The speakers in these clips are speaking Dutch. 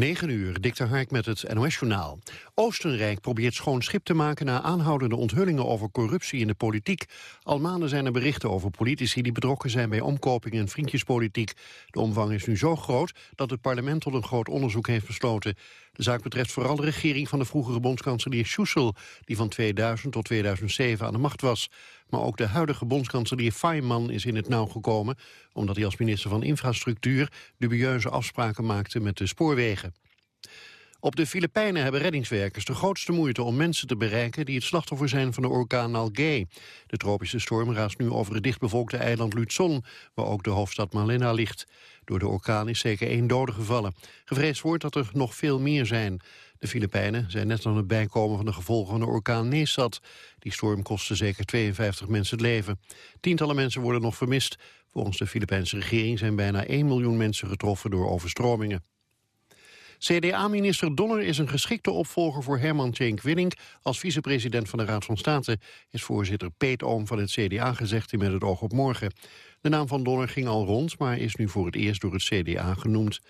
9 uur, Dikter Hark met het NOS-journaal. Oostenrijk probeert schoon schip te maken na aanhoudende onthullingen over corruptie in de politiek. Al maanden zijn er berichten over politici die betrokken zijn bij omkoping en vriendjespolitiek. De omvang is nu zo groot dat het parlement tot een groot onderzoek heeft besloten. De zaak betreft vooral de regering van de vroegere bondskanselier Schussel, die van 2000 tot 2007 aan de macht was. Maar ook de huidige bondskanselier Feynman is in het nauw gekomen... omdat hij als minister van Infrastructuur dubieuze afspraken maakte met de spoorwegen. Op de Filipijnen hebben reddingswerkers de grootste moeite om mensen te bereiken die het slachtoffer zijn van de orkaan Algae. De tropische storm raast nu over het dichtbevolkte eiland Luzon, waar ook de hoofdstad Malena ligt. Door de orkaan is zeker één dode gevallen. Gevreesd wordt dat er nog veel meer zijn. De Filipijnen zijn net aan het bijkomen van de gevolgen van de orkaan Nesat. Die storm kostte zeker 52 mensen het leven. Tientallen mensen worden nog vermist. Volgens de Filipijnse regering zijn bijna 1 miljoen mensen getroffen door overstromingen. CDA-minister Donner is een geschikte opvolger voor Herman Tjenk Winning als vicepresident van de Raad van State, is voorzitter Peet Oom van het CDA gezegd in Met het oog op morgen. De naam van Donner ging al rond, maar is nu voor het eerst door het CDA genoemd.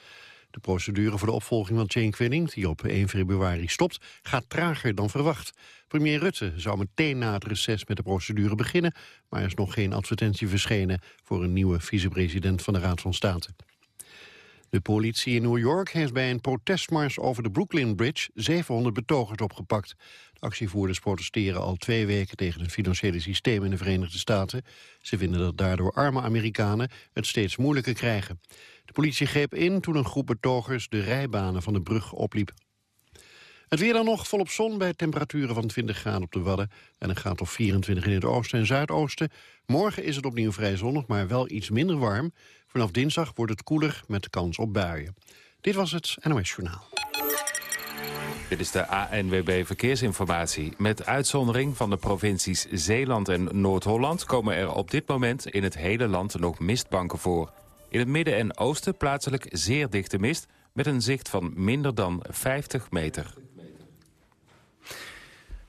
De procedure voor de opvolging van Jane Quinning, die op 1 februari stopt, gaat trager dan verwacht. Premier Rutte zou meteen na het reces met de procedure beginnen, maar er is nog geen advertentie verschenen voor een nieuwe vicepresident van de Raad van State. De politie in New York heeft bij een protestmars over de Brooklyn Bridge 700 betogers opgepakt. De actievoerders protesteren al twee weken tegen het financiële systeem in de Verenigde Staten. Ze vinden dat daardoor arme Amerikanen het steeds moeilijker krijgen. De politie greep in toen een groep betogers de rijbanen van de brug opliep. Het weer dan nog volop zon bij temperaturen van 20 graden op de Wadden... en een graad of 24 in het oosten en zuidoosten. Morgen is het opnieuw vrij zonnig, maar wel iets minder warm. Vanaf dinsdag wordt het koeler met kans op buien. Dit was het NOS Journaal. Dit is de ANWB Verkeersinformatie. Met uitzondering van de provincies Zeeland en Noord-Holland... komen er op dit moment in het hele land nog mistbanken voor. In het midden en oosten plaatselijk zeer dichte mist... met een zicht van minder dan 50 meter.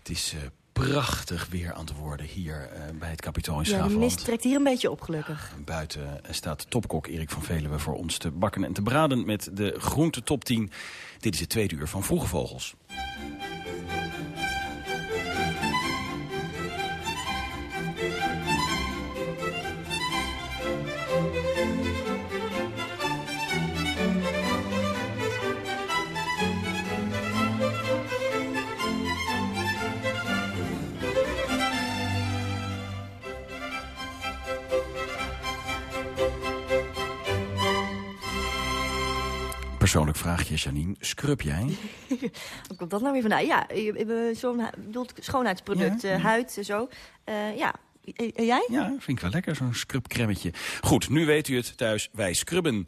Het is uh, prachtig weer aan het worden hier uh, bij het Capitool in Ja, de mist trekt hier een beetje op, gelukkig. Buiten staat topkok Erik van Veluwe voor ons te bakken en te braden... met de groente top 10. Dit is het tweede uur van Vroege Vogels. Persoonlijk vraagje, Janine. Scrub jij? Hoe komt dat nou weer vandaan? Ja, zo'n schoonheidsproduct, Ja, eh, ja. huid en zo. Eh, ja, en jij? Ja, vind ik wel lekker, zo'n scrubcremmetje. Goed, nu weet u het thuis. Wij scrubben.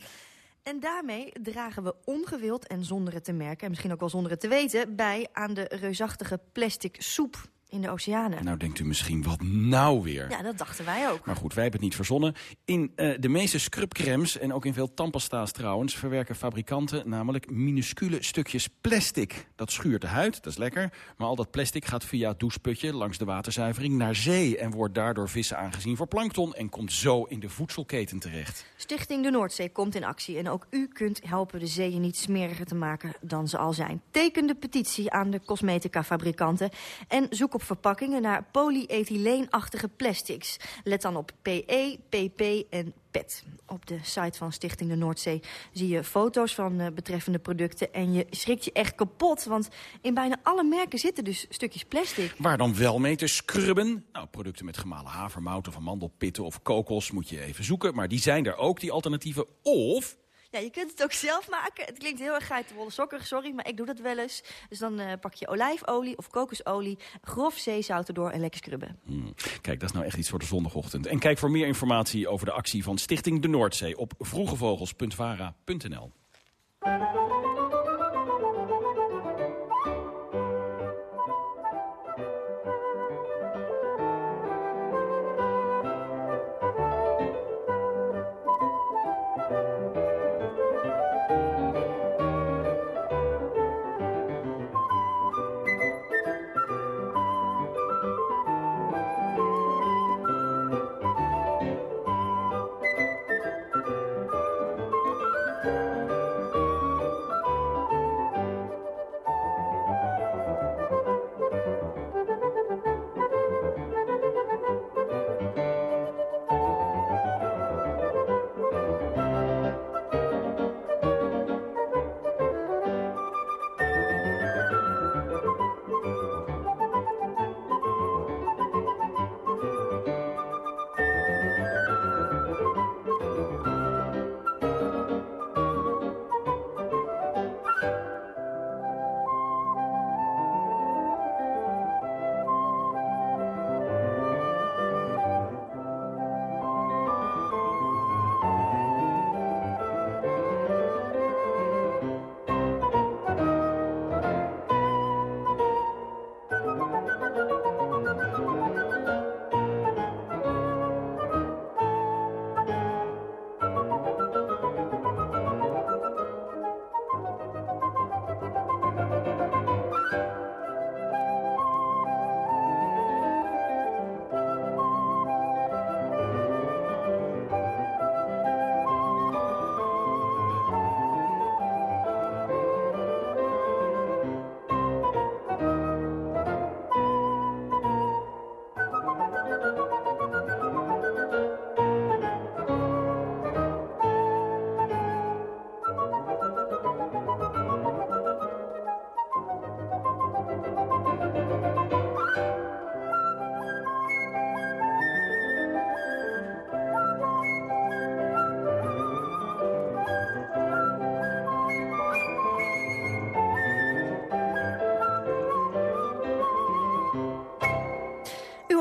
En daarmee dragen we ongewild en zonder het te merken... en misschien ook wel zonder het te weten... bij aan de reusachtige plastic soep in de oceanen. Nou denkt u misschien, wat nou weer? Ja, dat dachten wij ook. Maar goed, wij hebben het niet verzonnen. In eh, de meeste scrubcremes, en ook in veel tandpasta's trouwens... verwerken fabrikanten namelijk minuscule stukjes plastic. Dat schuurt de huid, dat is lekker. Maar al dat plastic gaat via het doucheputje langs de waterzuivering naar zee... en wordt daardoor vissen aangezien voor plankton... en komt zo in de voedselketen terecht. Stichting de Noordzee komt in actie en ook u kunt helpen de zeeën niet smeriger te maken dan ze al zijn. Teken de petitie aan de cosmetica-fabrikanten en zoek op verpakkingen naar polyethyleenachtige plastics. Let dan op PE, PP en PET. Op de site van Stichting de Noordzee zie je foto's van eh, betreffende producten en je schrikt je echt kapot, want in bijna alle merken zitten dus stukjes plastic. Waar dan wel mee te scrubben? Nou, producten met gemalen havermout of amandelpitten of kokos moet je even zoeken. Maar die zijn er ook, die alternatieven. Of Ja, je kunt het ook zelf maken. Het klinkt heel erg geitenwolle sokker, sorry, maar ik doe dat wel eens. Dus dan eh, pak je olijfolie of kokosolie, grof zeezout erdoor en lekker scrubben. Hmm. Kijk, dat is nou echt iets voor de zondagochtend. En kijk voor meer informatie over de actie van Stichting de Noordzee op vroegevogels.vara.nl.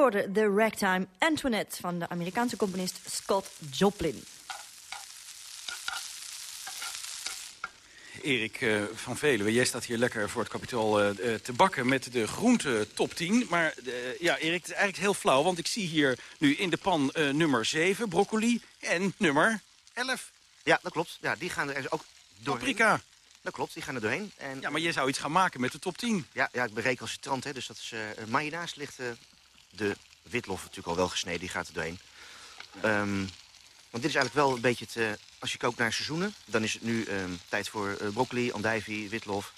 hoorde The Ragtime Antoinette van de Amerikaanse componist Scott Joplin. Erik uh, van Veluwe, jij staat hier lekker voor het kapitool uh, te bakken met de groente top 10. Maar ja, Erik, het is eigenlijk heel flauw, want ik zie hier nu in de pan nummer 7, broccoli, en nummer 11. Ja, dat klopt. Ja, die gaan er ook doorheen. Paprika. Dat klopt, die gaan er doorheen. En, ja, maar je zou iets gaan maken met de top 10. Ja, ja ik ben recalcitrant, hè, dus dat is... Uh, ligt de witlof natuurlijk al wel gesneden, die gaat er doorheen. Um, want dit is eigenlijk wel een beetje het... als je kookt naar seizoenen, dan is het nu um, tijd voor uh, broccoli, andijvie, witlof.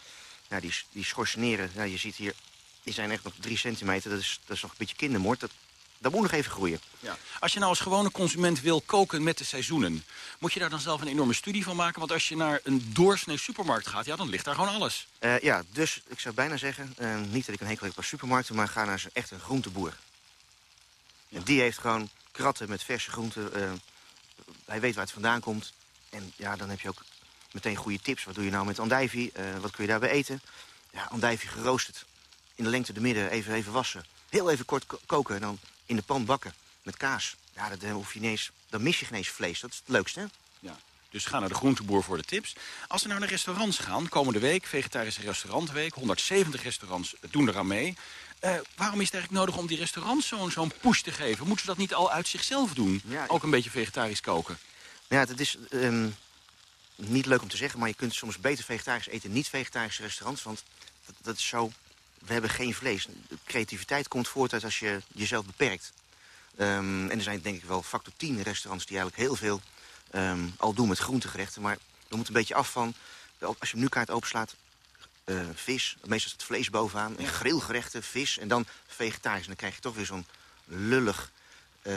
Ja, die, die schorseneren, ja, je ziet hier, die zijn echt nog drie centimeter. Dat is, dat is nog een beetje kindermoord. Dat, dat moet nog even groeien. Ja. Als je nou als gewone consument wil koken met de seizoenen... moet je daar dan zelf een enorme studie van maken? Want als je naar een doorsnee supermarkt gaat, ja, dan ligt daar gewoon alles. Uh, ja, dus ik zou bijna zeggen... Uh, niet dat ik een hekel heb aan supermarkten... maar ga naar echt een groenteboer. Ja. En die heeft gewoon kratten met verse groenten. Uh, hij weet waar het vandaan komt. En ja, dan heb je ook meteen goede tips. Wat doe je nou met andijvie? wat kun je daarbij eten? Ja, andijvie geroosterd. In de lengte de midden even, even wassen. Heel even kort koken en dan in de pan bakken met kaas. Ja, dat, hoef je ineens, dan mis je geen eens vlees. Dat is het leukste, hè? Ja. Dus ga naar de groenteboer voor de tips. Als we nou naar restaurants gaan, komende week, vegetarische restaurantweek... 170 restaurants doen eraan mee. Uh, waarom is het eigenlijk nodig om die restaurants zo'n zo'n push te geven? Moeten ze dat niet al uit zichzelf doen? Ja, Ook een beetje vegetarisch koken? Ja, dat is um, niet leuk om te zeggen... maar je kunt soms beter vegetarisch eten niet vegetarische restaurants. Want dat, dat is zo we hebben geen vlees. Creativiteit komt voort uit als je jezelf beperkt. Um, en er zijn denk ik wel factor 10 restaurants die eigenlijk heel veel um, al doen met groentegerechten. Maar we moeten een beetje af van, als je nu kaart openslaat, uh, vis. Meestal het vlees bovenaan. En grillgerechten, vis. En dan vegetarisch. En dan krijg je toch weer zo'n lullig, uh,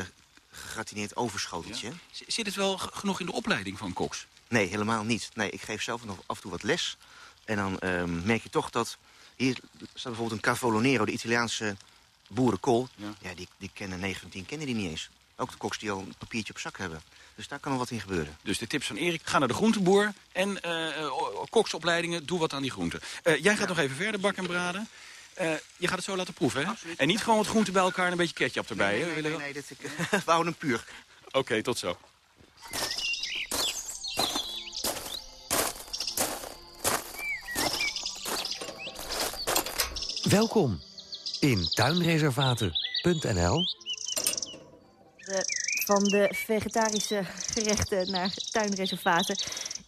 gegratineerd overschoteltje. Zit het wel genoeg in de opleiding van koks? Nee, helemaal niet. Nee, ik geef zelf nog af en toe wat les. En dan um, merk je toch dat hier staat bijvoorbeeld een Cavolonero, de Italiaanse boerenkool. Ja. ja, die, die kennen 9 van 10 kennen die niet eens. Ook de koks die al een papiertje op zak hebben. Dus daar kan nog wat in gebeuren. Dus de tips van Erik, ga naar de groenteboer en uh, koksopleidingen, doe wat aan die groenten. Uh, jij gaat ja. nog even verder bakken en braden. Uh, je gaat het zo laten proeven, hè? Absoluut. En niet gewoon wat groenten bij elkaar en een beetje ketchup erbij, nee, hè? Nee, nee, nee, dit, ik, we houden hem puur. Oké, okay, tot zo. Welkom in tuinreservaten.nl. Van de vegetarische gerechten naar tuinreservaten.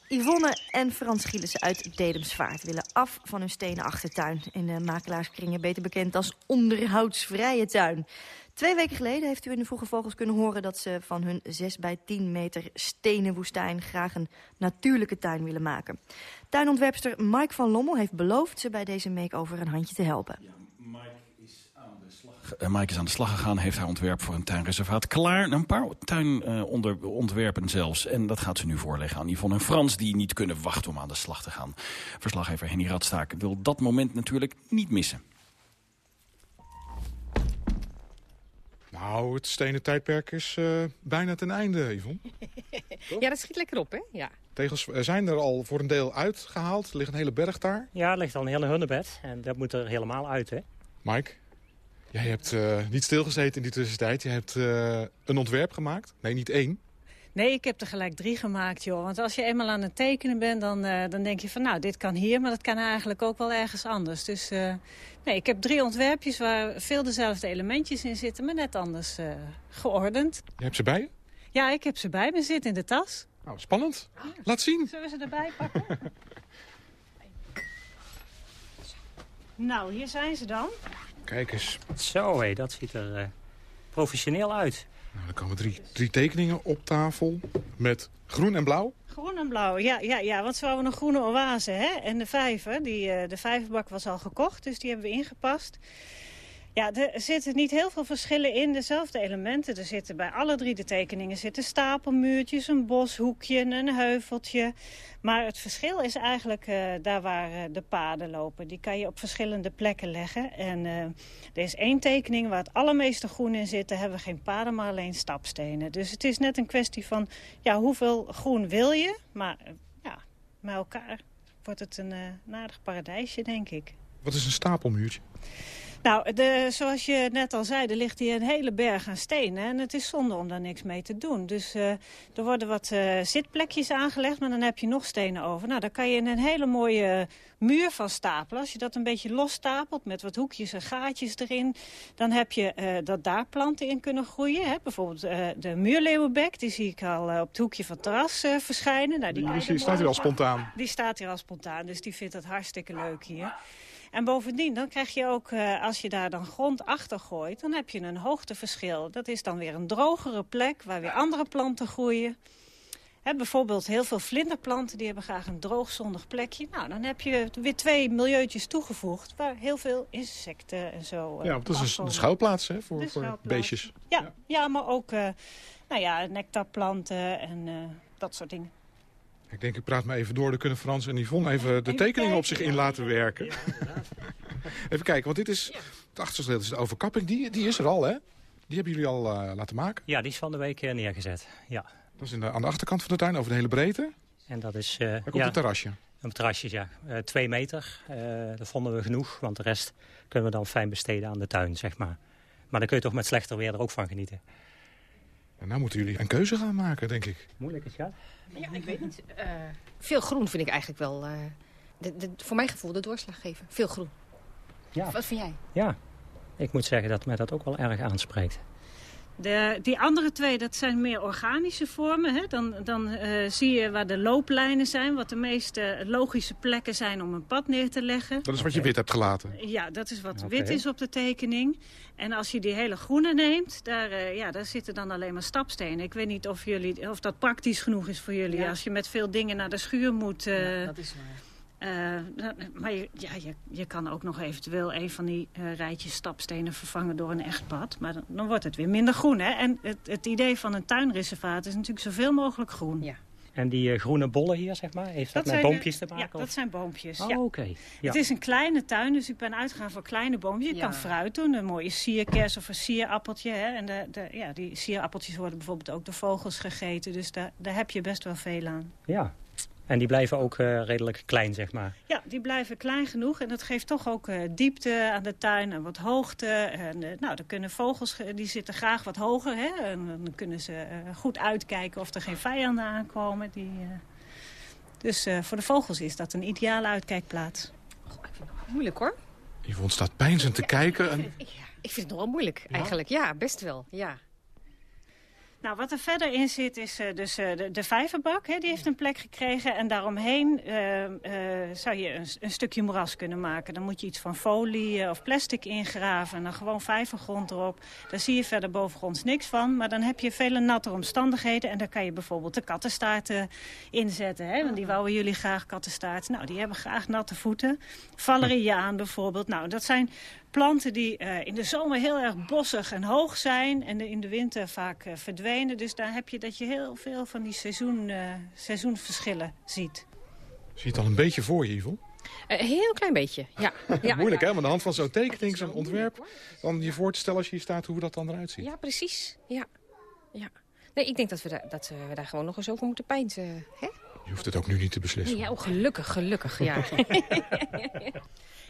Yvonne en Frans Gielissen uit Dedemsvaart willen af van hun stenen achtertuin. In de makelaarskringen beter bekend als onderhoudsvrije tuin. Twee weken geleden heeft u in de Vroege Vogels kunnen horen... dat ze van hun 6 bij 10 meter stenen woestijn graag een natuurlijke tuin willen maken. Tuinontwerpster Mike van Lommel heeft beloofd ze bij deze make-over een handje te helpen. Ja, Mike, is aan de slag. Uh, Mike is aan de slag gegaan, heeft haar ontwerp voor een tuinreservaat klaar. Een paar tuinontwerpen uh, zelfs. En dat gaat ze nu voorleggen aan Yvonne en Frans... die niet kunnen wachten om aan de slag te gaan. Verslaggever Henny Radstaak wil dat moment natuurlijk niet missen. Nou, het stenen tijdperk is uh, bijna ten einde, Yvonne. ja, dat schiet lekker op, hè? Ja. Tegels zijn er al voor een deel uitgehaald. Er ligt een hele berg daar. Ja, er ligt al een hele hunnebed. En dat moet er helemaal uit, hè? Mike, jij hebt uh, niet stilgezeten in die tussentijd. Je hebt uh, een ontwerp gemaakt. Nee, niet één. Nee, ik heb er gelijk drie gemaakt, joh. Want als je eenmaal aan het tekenen bent, dan, uh, dan denk je van... nou, dit kan hier, maar dat kan eigenlijk ook wel ergens anders. Dus uh, nee, ik heb drie ontwerpjes waar veel dezelfde elementjes in zitten... maar net anders uh, geordend. Je hebt ze bij je? Ja, ik heb ze bij me zitten in de tas. Nou, spannend. Laat zien. Zullen we ze erbij pakken? nou, hier zijn ze dan. Kijk eens. Zo, hé, dat ziet er professioneel uit. Nou, er komen drie, drie tekeningen op tafel met groen en blauw. Groen en blauw, ja, ja, ja want ze wouden een groene oase. Hè? En de vijver, die, uh, de vijverbak was al gekocht, dus die hebben we ingepast. Ja, er zitten niet heel veel verschillen in, dezelfde elementen. Er zitten bij alle drie de tekeningen zitten stapelmuurtjes, een boshoekje, een heuveltje. Maar het verschil is eigenlijk uh, daar waar uh, de paden lopen. Die kan je op verschillende plekken leggen. En uh, er is één tekening waar het allermeeste groen in zit. Daar hebben we geen paden, maar alleen stapstenen. Dus het is net een kwestie van ja, hoeveel groen wil je. Maar ja, met elkaar wordt het een, een aardig paradijsje, denk ik. Wat is een stapelmuurtje? Nou, de, zoals je net al zei, er ligt hier een hele berg aan stenen. En het is zonde om daar niks mee te doen. Dus uh, er worden wat uh, zitplekjes aangelegd, maar dan heb je nog stenen over. Nou, daar kan je een hele mooie muur van stapelen. Als je dat een beetje los stapelt met wat hoekjes en gaatjes erin... dan heb je uh, dat daar planten in kunnen groeien. Hè? Bijvoorbeeld de muurleeuwenbek, die zie ik al op het hoekje van het terras verschijnen. Nou, die, die, die staat hier al spontaan. Die staat hier al spontaan, dus die vindt het hartstikke leuk hier. En bovendien, dan krijg je ook, uh, als je daar dan grond achter gooit... dan heb je een hoogteverschil. Dat is dan weer een drogere plek waar weer andere planten groeien. He, bijvoorbeeld heel veel vlinderplanten, die hebben graag een droogzondig plekje. Nou, dan heb je weer twee milieuetjes toegevoegd... waar heel veel insecten en zo... Uh, ja, dat is een schuilplaats hè, voor, voor beestjes. Ja, ja. ja maar ook uh, nou ja, nectarplanten en dat soort dingen. Ik denk, ik praat maar even door. Dan kunnen Frans en Yvonne even de tekeningen op zich in laten werken. even kijken, want dit is... Het achterste deel is de overkapping. Die, die is er al, hè? Die hebben jullie al uh, laten maken? Ja, die is van de week uh, neergezet, ja. Dat is in de, aan de achterkant van de tuin, over de hele breedte? En dat is... Uh, Daar komt ja, een terrasje? Een terrasje, ja. twee meter, dat vonden we genoeg. Want de rest kunnen we dan fijn besteden aan de tuin, zeg maar. Maar dan kun je toch met slechter weer er ook van genieten. En nou moeten jullie een keuze gaan maken, denk ik. Moeilijk is ja. Ja, ik weet niet. Uh, veel groen vind ik eigenlijk wel, uh, de, de, voor mijn gevoel, de doorslag geven. Veel groen. Ja. Wat vind jij? Ja, ik moet zeggen dat mij dat ook wel erg aanspreekt. De, die andere twee, dat zijn meer organische vormen. Hè? Dan, dan uh, zie je waar de looplijnen zijn, wat de meest logische plekken zijn om een pad neer te leggen. Dat is wat je wit hebt gelaten? Ja, dat is wat okay. wit is op de tekening. En als je die hele groene neemt, daar, uh, ja, daar zitten dan alleen maar stapstenen. Ik weet niet of, jullie, of dat praktisch genoeg is voor jullie. Ja. Als je met veel dingen naar de schuur moet... Uh, ja, dat is waar. Uh, maar je, ja, je, je kan ook nog eventueel een van die uh, rijtjes stapstenen vervangen door een echt pad. Maar dan, dan wordt het weer minder groen. Hè? En het, het, idee van een tuinreservaat is natuurlijk zoveel mogelijk groen. Ja. En die uh, groene bollen hier, zeg maar, heeft dat, dat met boompjes te maken? Ja, of? dat zijn boompjes. Oh, ja. oké. Okay. Ja. Het is een kleine tuin, dus ik ben uitgegaan voor kleine boompjes. Je Ja. kan fruit doen, een mooie sierkers of een sierappeltje. Hè? En de, de, ja, die sierappeltjes worden bijvoorbeeld ook door vogels gegeten. Dus daar, daar heb je best wel veel aan. Ja. En die blijven ook uh, redelijk klein, zeg maar. Ja, die blijven klein genoeg. En dat geeft toch ook uh, diepte aan de tuin en wat hoogte. En, uh, nou, dan kunnen vogels, die zitten graag wat hoger. Hè? En dan kunnen ze goed uitkijken of er geen vijanden aankomen. Die, dus voor de vogels is dat een ideale uitkijkplaats. Goh, ik vind het nog moeilijk hoor. Yvonne staat pijnzend te kijken. En... Ik, vind, ja, ik vind het nog wel moeilijk ja? eigenlijk. Ja, best wel. Ja. Nou, wat er verder in zit is uh, dus uh, de, de vijverbak. Hè, die heeft een plek gekregen. En daaromheen uh, zou je een, een, stukje moeras kunnen maken. Dan moet je iets van folie of plastic ingraven. En dan gewoon vijvergrond erop. Daar zie je verder bovengronds niks van. Maar dan heb je vele natte omstandigheden. En daar kan je bijvoorbeeld de kattenstaarten inzetten. Hè, want die wouden jullie graag kattenstaart. Nou, die hebben graag natte voeten. Valeriaan bijvoorbeeld. Nou, dat zijn planten die in de zomer heel erg bossig en hoog zijn... en in de winter vaak uh, verdwenen. Dus daar heb je dat je heel veel van die seizoen, uh, seizoenverschillen ziet. Zie je het al een beetje voor je, Yvonne? Een heel klein beetje, ja. ja Moeilijk, ja. hè? Maar aan de hand van zo'n tekening, zo'n ontwerp... dan je voor te stellen als je hier staat hoe dat dan eruit ziet. Ja, precies. Ja. ja. Nee, ik denk dat we, daar, dat we daar gewoon nog eens over moeten pijnzen. Hè? Je hoeft het ook nu niet te beslissen. Ja, oh, gelukkig, gelukkig, ja.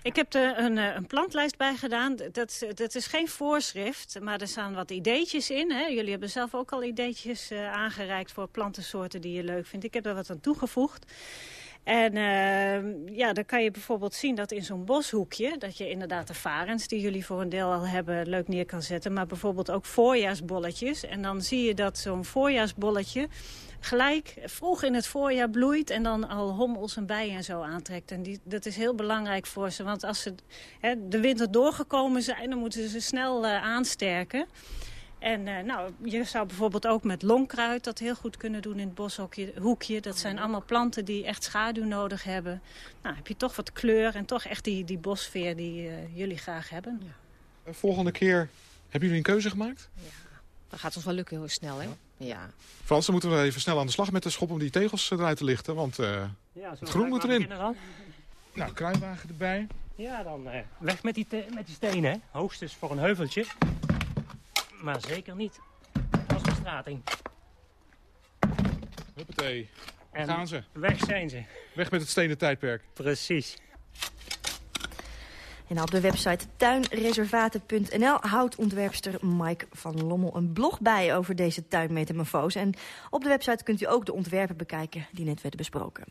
Ik heb er een, een plantlijst bij gedaan. Dat, dat is geen voorschrift, maar er staan wat ideetjes in. Hè. Jullie hebben zelf ook al ideetjes uh, aangereikt voor plantensoorten die je leuk vindt. Ik heb er wat aan toegevoegd. En uh, ja, dan kan je bijvoorbeeld zien dat in zo'n boshoekje... dat je inderdaad de varens, die jullie voor een deel al hebben, leuk neer kan zetten. Maar bijvoorbeeld ook voorjaarsbolletjes. En dan zie je dat zo'n voorjaarsbolletje gelijk vroeg in het voorjaar bloeit... en dan al hommels en bijen en zo aantrekt. En die, dat is heel belangrijk voor ze. Want als ze hè, de winter doorgekomen zijn, dan moeten ze snel uh, aansterken. En uh, nou, je zou bijvoorbeeld ook met longkruid dat heel goed kunnen doen in het boshoekje. Dat zijn allemaal planten die echt schaduw nodig hebben. Nou, heb je toch wat kleur en toch echt die, die bosfeer die uh, jullie graag hebben. Ja. Volgende keer, hebben jullie een keuze gemaakt? Ja, dat gaat ons wel lukken heel snel, hè? Ja. Ja. Frans, dan moeten we even snel aan de slag met de schop om die tegels eruit te lichten. Want uh, ja, het groen moet erin. Nou, kruiwagen erbij. Ja, dan weg met die, met die stenen. Hè. Hoogstens voor een heuveltje. Maar zeker niet als bestrating. Huppatee. En gaan ze. Weg zijn ze. Weg met het stenen tijdperk. Precies. En op de website tuinreservaten.nl houdt ontwerpster Mike van Lommel een blog bij over deze tuinmetamorfose. En op de website kunt u ook de ontwerpen bekijken die net werden besproken.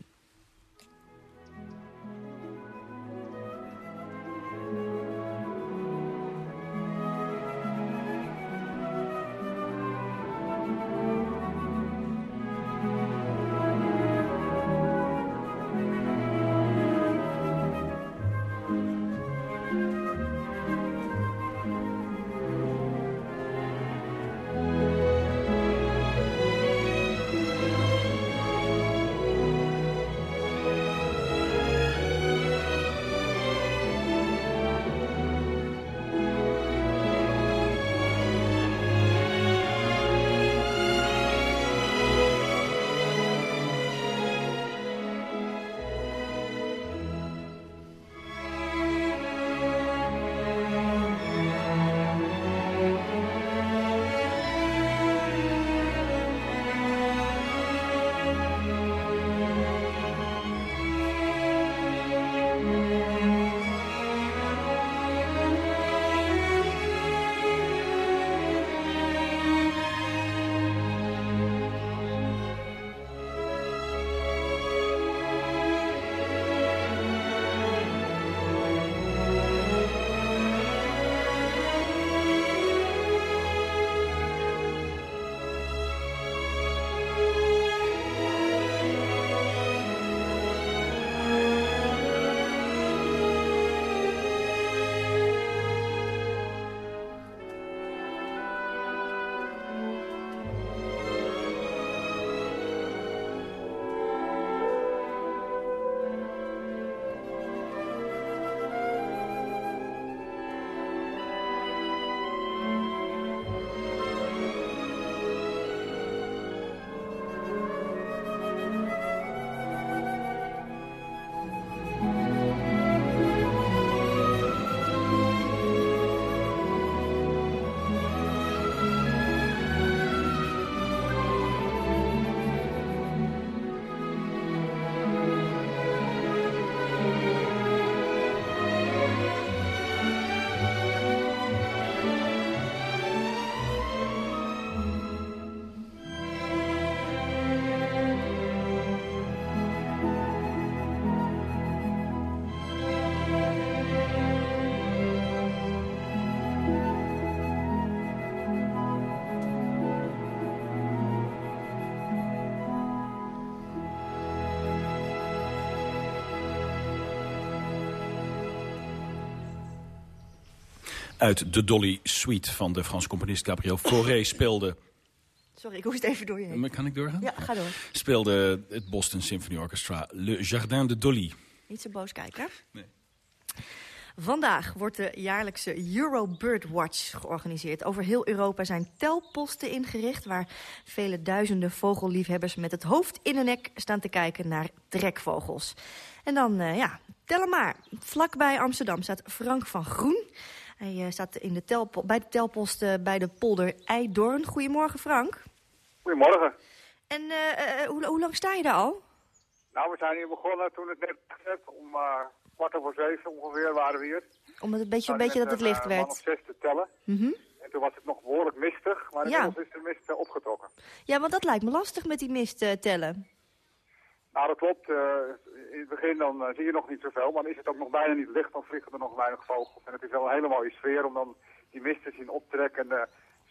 Uit de Dolly Suite van de Franse componist Gabriel Fauré speelde... Sorry, ik hoest even door je heen. Kan ik doorgaan? Ja, ga door. Speelde het Boston Symphony Orchestra Le Jardin de Dolly. Niet zo boos kijken. Nee. Vandaag wordt de jaarlijkse Euro Bird Watch georganiseerd. Over heel Europa zijn telposten ingericht... waar vele duizenden vogelliefhebbers met het hoofd in de nek staan te kijken naar trekvogels. En dan, uh, ja, tel maar. Vlakbij Amsterdam staat Frank van Groen. Hij uh, staat in de telpo bij de telpost uh, bij de polder Eidoorn. Goedemorgen, Frank. Goedemorgen. En uh, hoe, hoe, lang sta je daar al? Nou, we zijn hier begonnen toen het net werd. Om kwart over zeven ongeveer waren we hier. Om het een beetje, een beetje dat het licht werd. Om zes te tellen. Mm -hmm. En toen was het nog behoorlijk mistig, maar inmiddels ja. is de mist opgetrokken. Ja, want dat lijkt me lastig met die mist tellen. Nou, dat klopt. Uh, in het begin dan uh, zie je nog niet zoveel, maar dan is het ook nog bijna niet licht, dan vliegen er nog weinig vogels. En het is wel een hele mooie sfeer om dan die mist te zien optrekken en de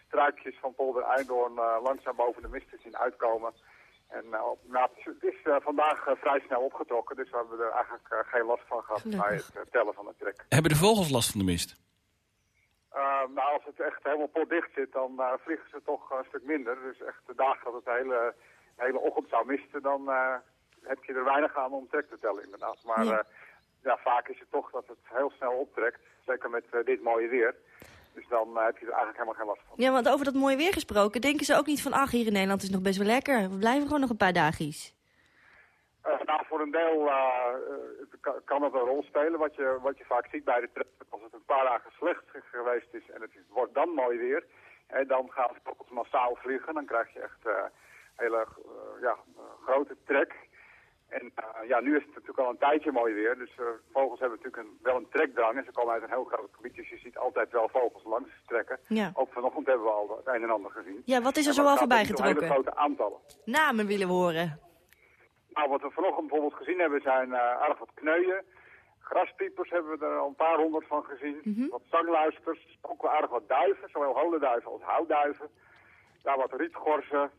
struikjes van polder Eindhoorn uh, langzaam boven de mist te zien uitkomen. En nou, het is vandaag vrij snel opgetrokken, dus we hebben er eigenlijk geen last van gehad bij het tellen van het trek. Hebben de vogels last van de mist? nou, als het echt helemaal potdicht zit, dan vliegen ze toch een stuk minder. Dus echt de dagen dat het de hele, de hele ochtend zou misten, dan heb je er weinig aan om trek te tellen inderdaad. Maar ja. Uh, ja. vaak is het toch dat het heel snel optrekt. Zeker met uh, dit mooie weer. Dus dan uh, heb je er eigenlijk helemaal geen last van. Ja, want over dat mooie weer gesproken, denken ze ook niet van... ach, hier in Nederland is het nog best wel lekker. We blijven gewoon nog een paar dagjes. nou, voor een deel kan het een rol spelen. Wat je, wat je vaak ziet bij de trek, als het een paar dagen slecht geweest is... en het wordt dan mooi weer, en dan gaan ze massaal vliegen. Dan krijg je echt hele ja, grote trek. En uh, ja, nu is het natuurlijk al een tijdje mooi weer. Dus uh, vogels hebben natuurlijk een, wel een trekdrang. En ze komen uit een heel groot gebied. Dus je ziet altijd wel vogels langs trekken. Ja. Ook vanochtend hebben we al het een en ander gezien. Ja, wat is er zo al voorbij hele getrokken? grote aantallen. Namen willen we horen. Nou, wat we vanochtend bijvoorbeeld gezien hebben zijn uh, aardig wat kneuien. Graspiepers hebben we er al een paar honderd van gezien. Mhm. Wat zangluisters. Ook wel aardig wat duiven. Zowel holenduiven als houtduiven. Ja, wat rietgorzen.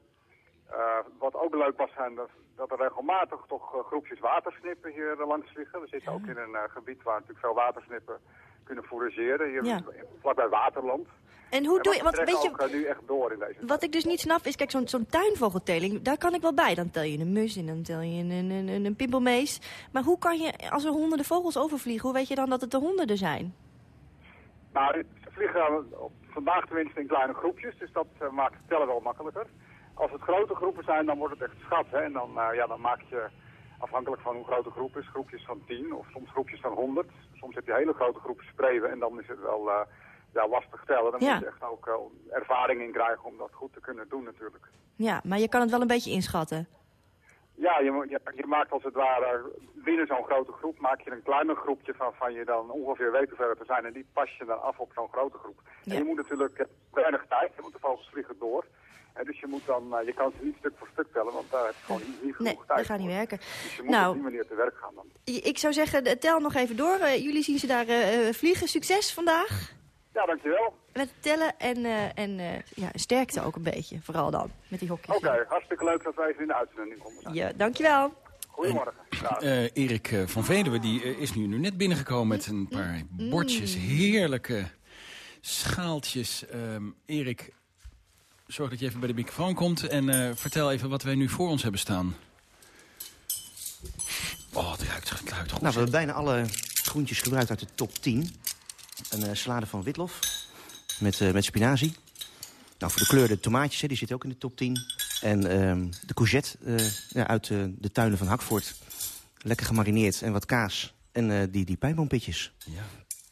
Uh, wat ook leuk was, zijn dat, dat er regelmatig toch uh, groepjes watersnippen hier uh, langs vliegen. We zitten ook in een gebied waar natuurlijk veel watersnippen kunnen fourageren. Hier Ja. vlakbij Waterland. En hoe En doe je, want weet je, nu echt door in deze wat ik dus niet snap is, kijk, zo'n zo'n tuinvogelteling, daar kan ik wel bij. Dan tel je een mus en dan tel je een, een, een, een pimpelmees. Maar hoe kan je, als er honderden vogels overvliegen, hoe weet je dan dat het er honderden zijn? Nou, ze vliegen vandaag tenminste in kleine groepjes, dus dat maakt het tellen wel makkelijker. Als het grote groepen zijn, dan wordt het echt schat. Hè? En dan, uh, ja, dan maak je, afhankelijk van hoe groot de groep is, groepjes van 10 of soms groepjes van 100. Soms heb je hele grote groepen spreeuwen en dan is het wel uh, ja, lastig tellen. Dan Ja. moet je echt ook uh, ervaring in krijgen om dat goed te kunnen doen natuurlijk. Ja, maar je kan het wel een beetje inschatten. Ja, je, je, je maakt als het ware binnen zo'n grote groep maak je een kleiner groepje van, van je dan ongeveer weet hoeveel er zijn. En die pas je dan af op zo'n grote groep. Ja. En je moet natuurlijk eh, weinig tijd, want de vogels vliegen door. En dus je moet dan, eh, je kan ze niet stuk voor stuk tellen, want daar heb je gewoon niet, niet genoeg Nee, tijd dat gaat niet werken. Dus je moet Nou. op die manier te werk gaan dan. Ik zou zeggen, tel nog even door. Eh, jullie zien ze daar eh, vliegen. Succes vandaag Ja, dankjewel. met tellen en, eh, en eh, ja, sterkte ook een beetje. Vooral dan, met die hokjes. Oké, hartstikke leuk dat we even in de uitzending konden zijn. Ja, dankjewel. Goedemorgen. Eh, Erik eh, van Veluwe die, is nu, nu net binnengekomen met een paar bordjes. Heerlijke schaaltjes. Ehm, Erik, zorg dat je even bij de microfoon komt. En eh, vertel even wat wij nu voor ons hebben staan. Oh, het ruikt, het ruikt goed. Nou, we hebben bijna alle groentjes gebruikt uit de top 10. Een eh, salade van witlof met, eh, met spinazie. Nou, voor de kleur de tomaatjes, hè, die zitten ook in de top 10. En ehm, de courgette ja, uit de tuinen van Hakvoort. Lekker gemarineerd en wat kaas. En die, die pijnboompitjes. Ja,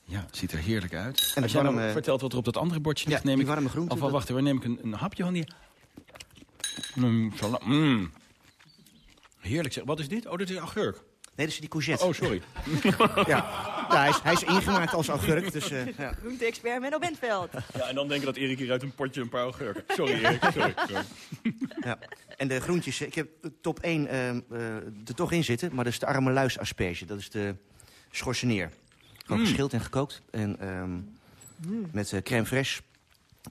ja, ziet er heerlijk uit. En Als jij nou vertelt wat er op dat andere bordje ligt, Ja, neem ik... warme groenten, dat- wacht, waar neem ik een, een hapje van die... Mm, mm. Heerlijk zeg. Wat is dit? Oh, dit is agurk. Nee, dat is die courgette. Oh, sorry. Ja, ja hij, is, hij is ingemaakt als agurk. Dus, eh, ja. Groente-expert Menno Bentveld. Ja, en dan denken dat Erik hier uit een potje een paar agurken. Sorry, Erik. Sorry. sorry. Ja. En de groentjes, ik heb top 1 eh, eh, er toch in zitten, maar dat is de arme luisasperge. Dat is de schorseneer. Gewoon Mm. geschild en gekookt. En ehm, met eh, crème fraîche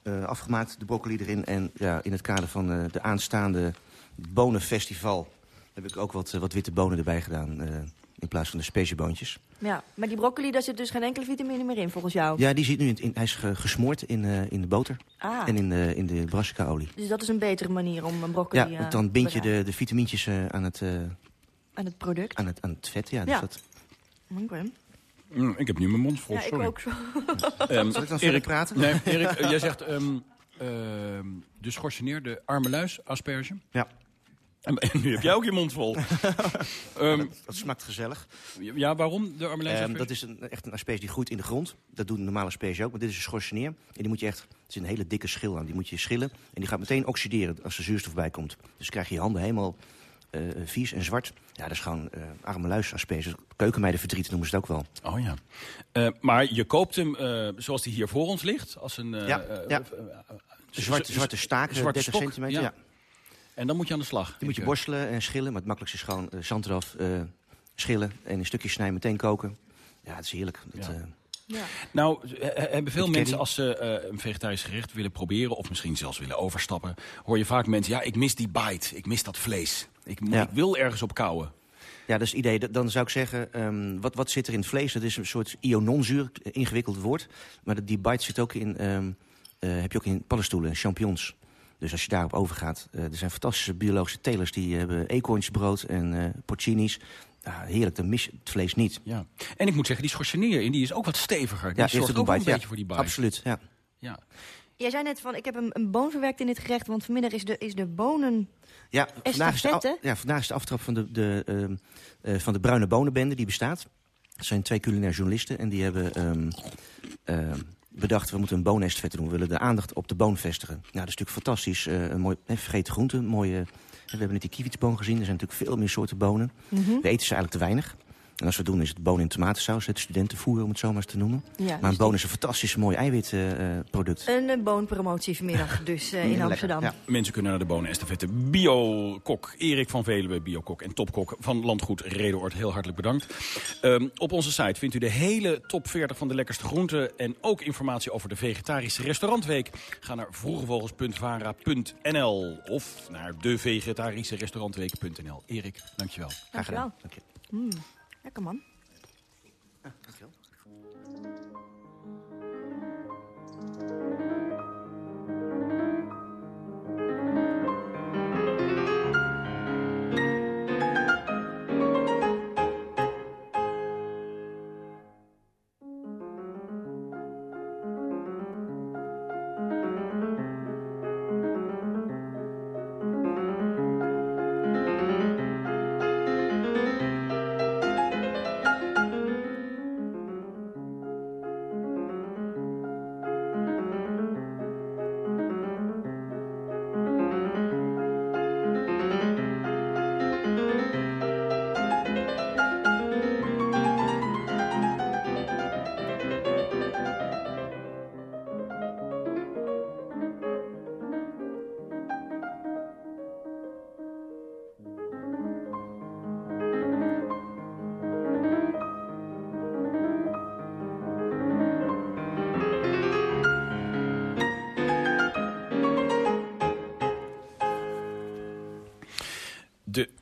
eh, afgemaakt, de broccoli erin. En ja, in het kader van eh, de aanstaande bonenfestival heb ik ook wat, wat witte bonen erbij gedaan. eh, in plaats van de specieboontjes. Ja, maar die broccoli, daar zit dus geen enkele vitamine meer in volgens jou. Ja, die zit nu in, in- hij is ge- gesmoord in, eh, in de boter Ah, en in de, in de brassicaolie. dus dat is een betere manier om een broccoli Ja, want dan bind je de, de vitamintjes aan, het, eh, aan het product. aan, het, aan het vet. Ja, dus Ja. dat. Mm, ik heb nu mijn mond vol, Ja, ik sorry. ook zo. Ehm, Zal ik dan verder Erik, praten? Nee, Erik, jij zegt ehm ehm, de schorseneer, de arme luis, asperge. Ja. En, en nu heb jij ook je mond vol. Ehm, dat smaakt gezellig. ja, waarom de arme luis? Ehm, asperge? dat is een, echt een asperge die groeit in de grond. Dat doen normale asperge ook, maar dit is een schorseneer. En die moet je echt, het is een hele dikke schil aan. Die moet je schillen en die gaat meteen oxideren als er zuurstof bij komt. Dus krijg je je handen helemaal eh, vies en zwart. Ja, dat is gewoon eh arme luisasperge. Keukenmeidenverdriet noemen ze het ook wel. Oh ja. Eh, maar je koopt hem eh, zoals die hier voor ons ligt. Als een, eh, Ja, ja. Zwarte, zwarte staak, zwarte 30 stok, centimeter. ja. Ja. En dan moet je aan de slag. Die moet je borstelen en schillen. Maar het makkelijkste is gewoon eh, zand eraf, eh, schillen en in stukjes snijden, meteen koken. Ja, het is heerlijk. Dat, Ja. eh, Ja. Nou, hebben veel mensen als ze eh, een vegetarisch gerecht willen proberen... of misschien zelfs willen overstappen... hoor je vaak mensen, ja, ik mis die bite, ik mis dat vlees. Ik, Ja. ik wil ergens op kouwen. Ja, dat is het idee. Dan zou ik zeggen, ehm, wat, wat zit er in het vlees? Dat is een soort iononzuur, ingewikkeld woord. Maar die bite zit ook in, ehm, eh, heb je ook in paddenstoelen, champignons. Dus als je daarop overgaat, eh, er zijn fantastische biologische telers die hebben eekhoornsbrood en eh porcini's. Ja, heerlijk, dan mis je het vlees niet. Ja. En ik moet zeggen, die schorseneer in, die is ook wat steviger. Die Ja, zorgt ook een bite, beetje ja. voor die bite. Absoluut, ja. Ja. Jij zei net van, ik heb een, een boon verwerkt in dit gerecht, want vanmiddag is de, is de bonen... Ja, vandaag is, de, ja, vandaag is de aftrap van de, de, ehm, eh, van de Bruine Bonenbende die bestaat. Dat zijn twee culinair journalisten en die hebben ehm, ehm, bedacht, we moeten een boonestvetten doen. We willen de aandacht op de boon vestigen. Nou, dat is natuurlijk fantastisch. Uh, een mooi, nee, vergeten groente, mooie... we hebben net die kievitsboon gezien. Er zijn natuurlijk veel meer soorten bonen. Mhm. We eten ze eigenlijk te weinig. En als we het doen is het bonen in tomatensaus, het studentenvoer om het zo maar eens te noemen. Ja, maar dus een boon is een fantastisch mooi eiwitproduct. Een uh, boonpromotie vanmiddag dus uh, in Lekker, Amsterdam. ja. Mensen kunnen naar de bonenestafette. Bio-kok Erik van Veluwe, biokok en topkok van Landgoed Redeoord. Heel hartelijk bedankt. Um, op onze site vindt u de hele top 40 van de lekkerste groenten... en ook informatie over de vegetarische restaurantweek. Ga naar vroegevogels.vara.nl of naar de vegetarische restaurantweek.nl. Erik, dankjewel. Graag gedaan. Dank je. Mm, lekker man.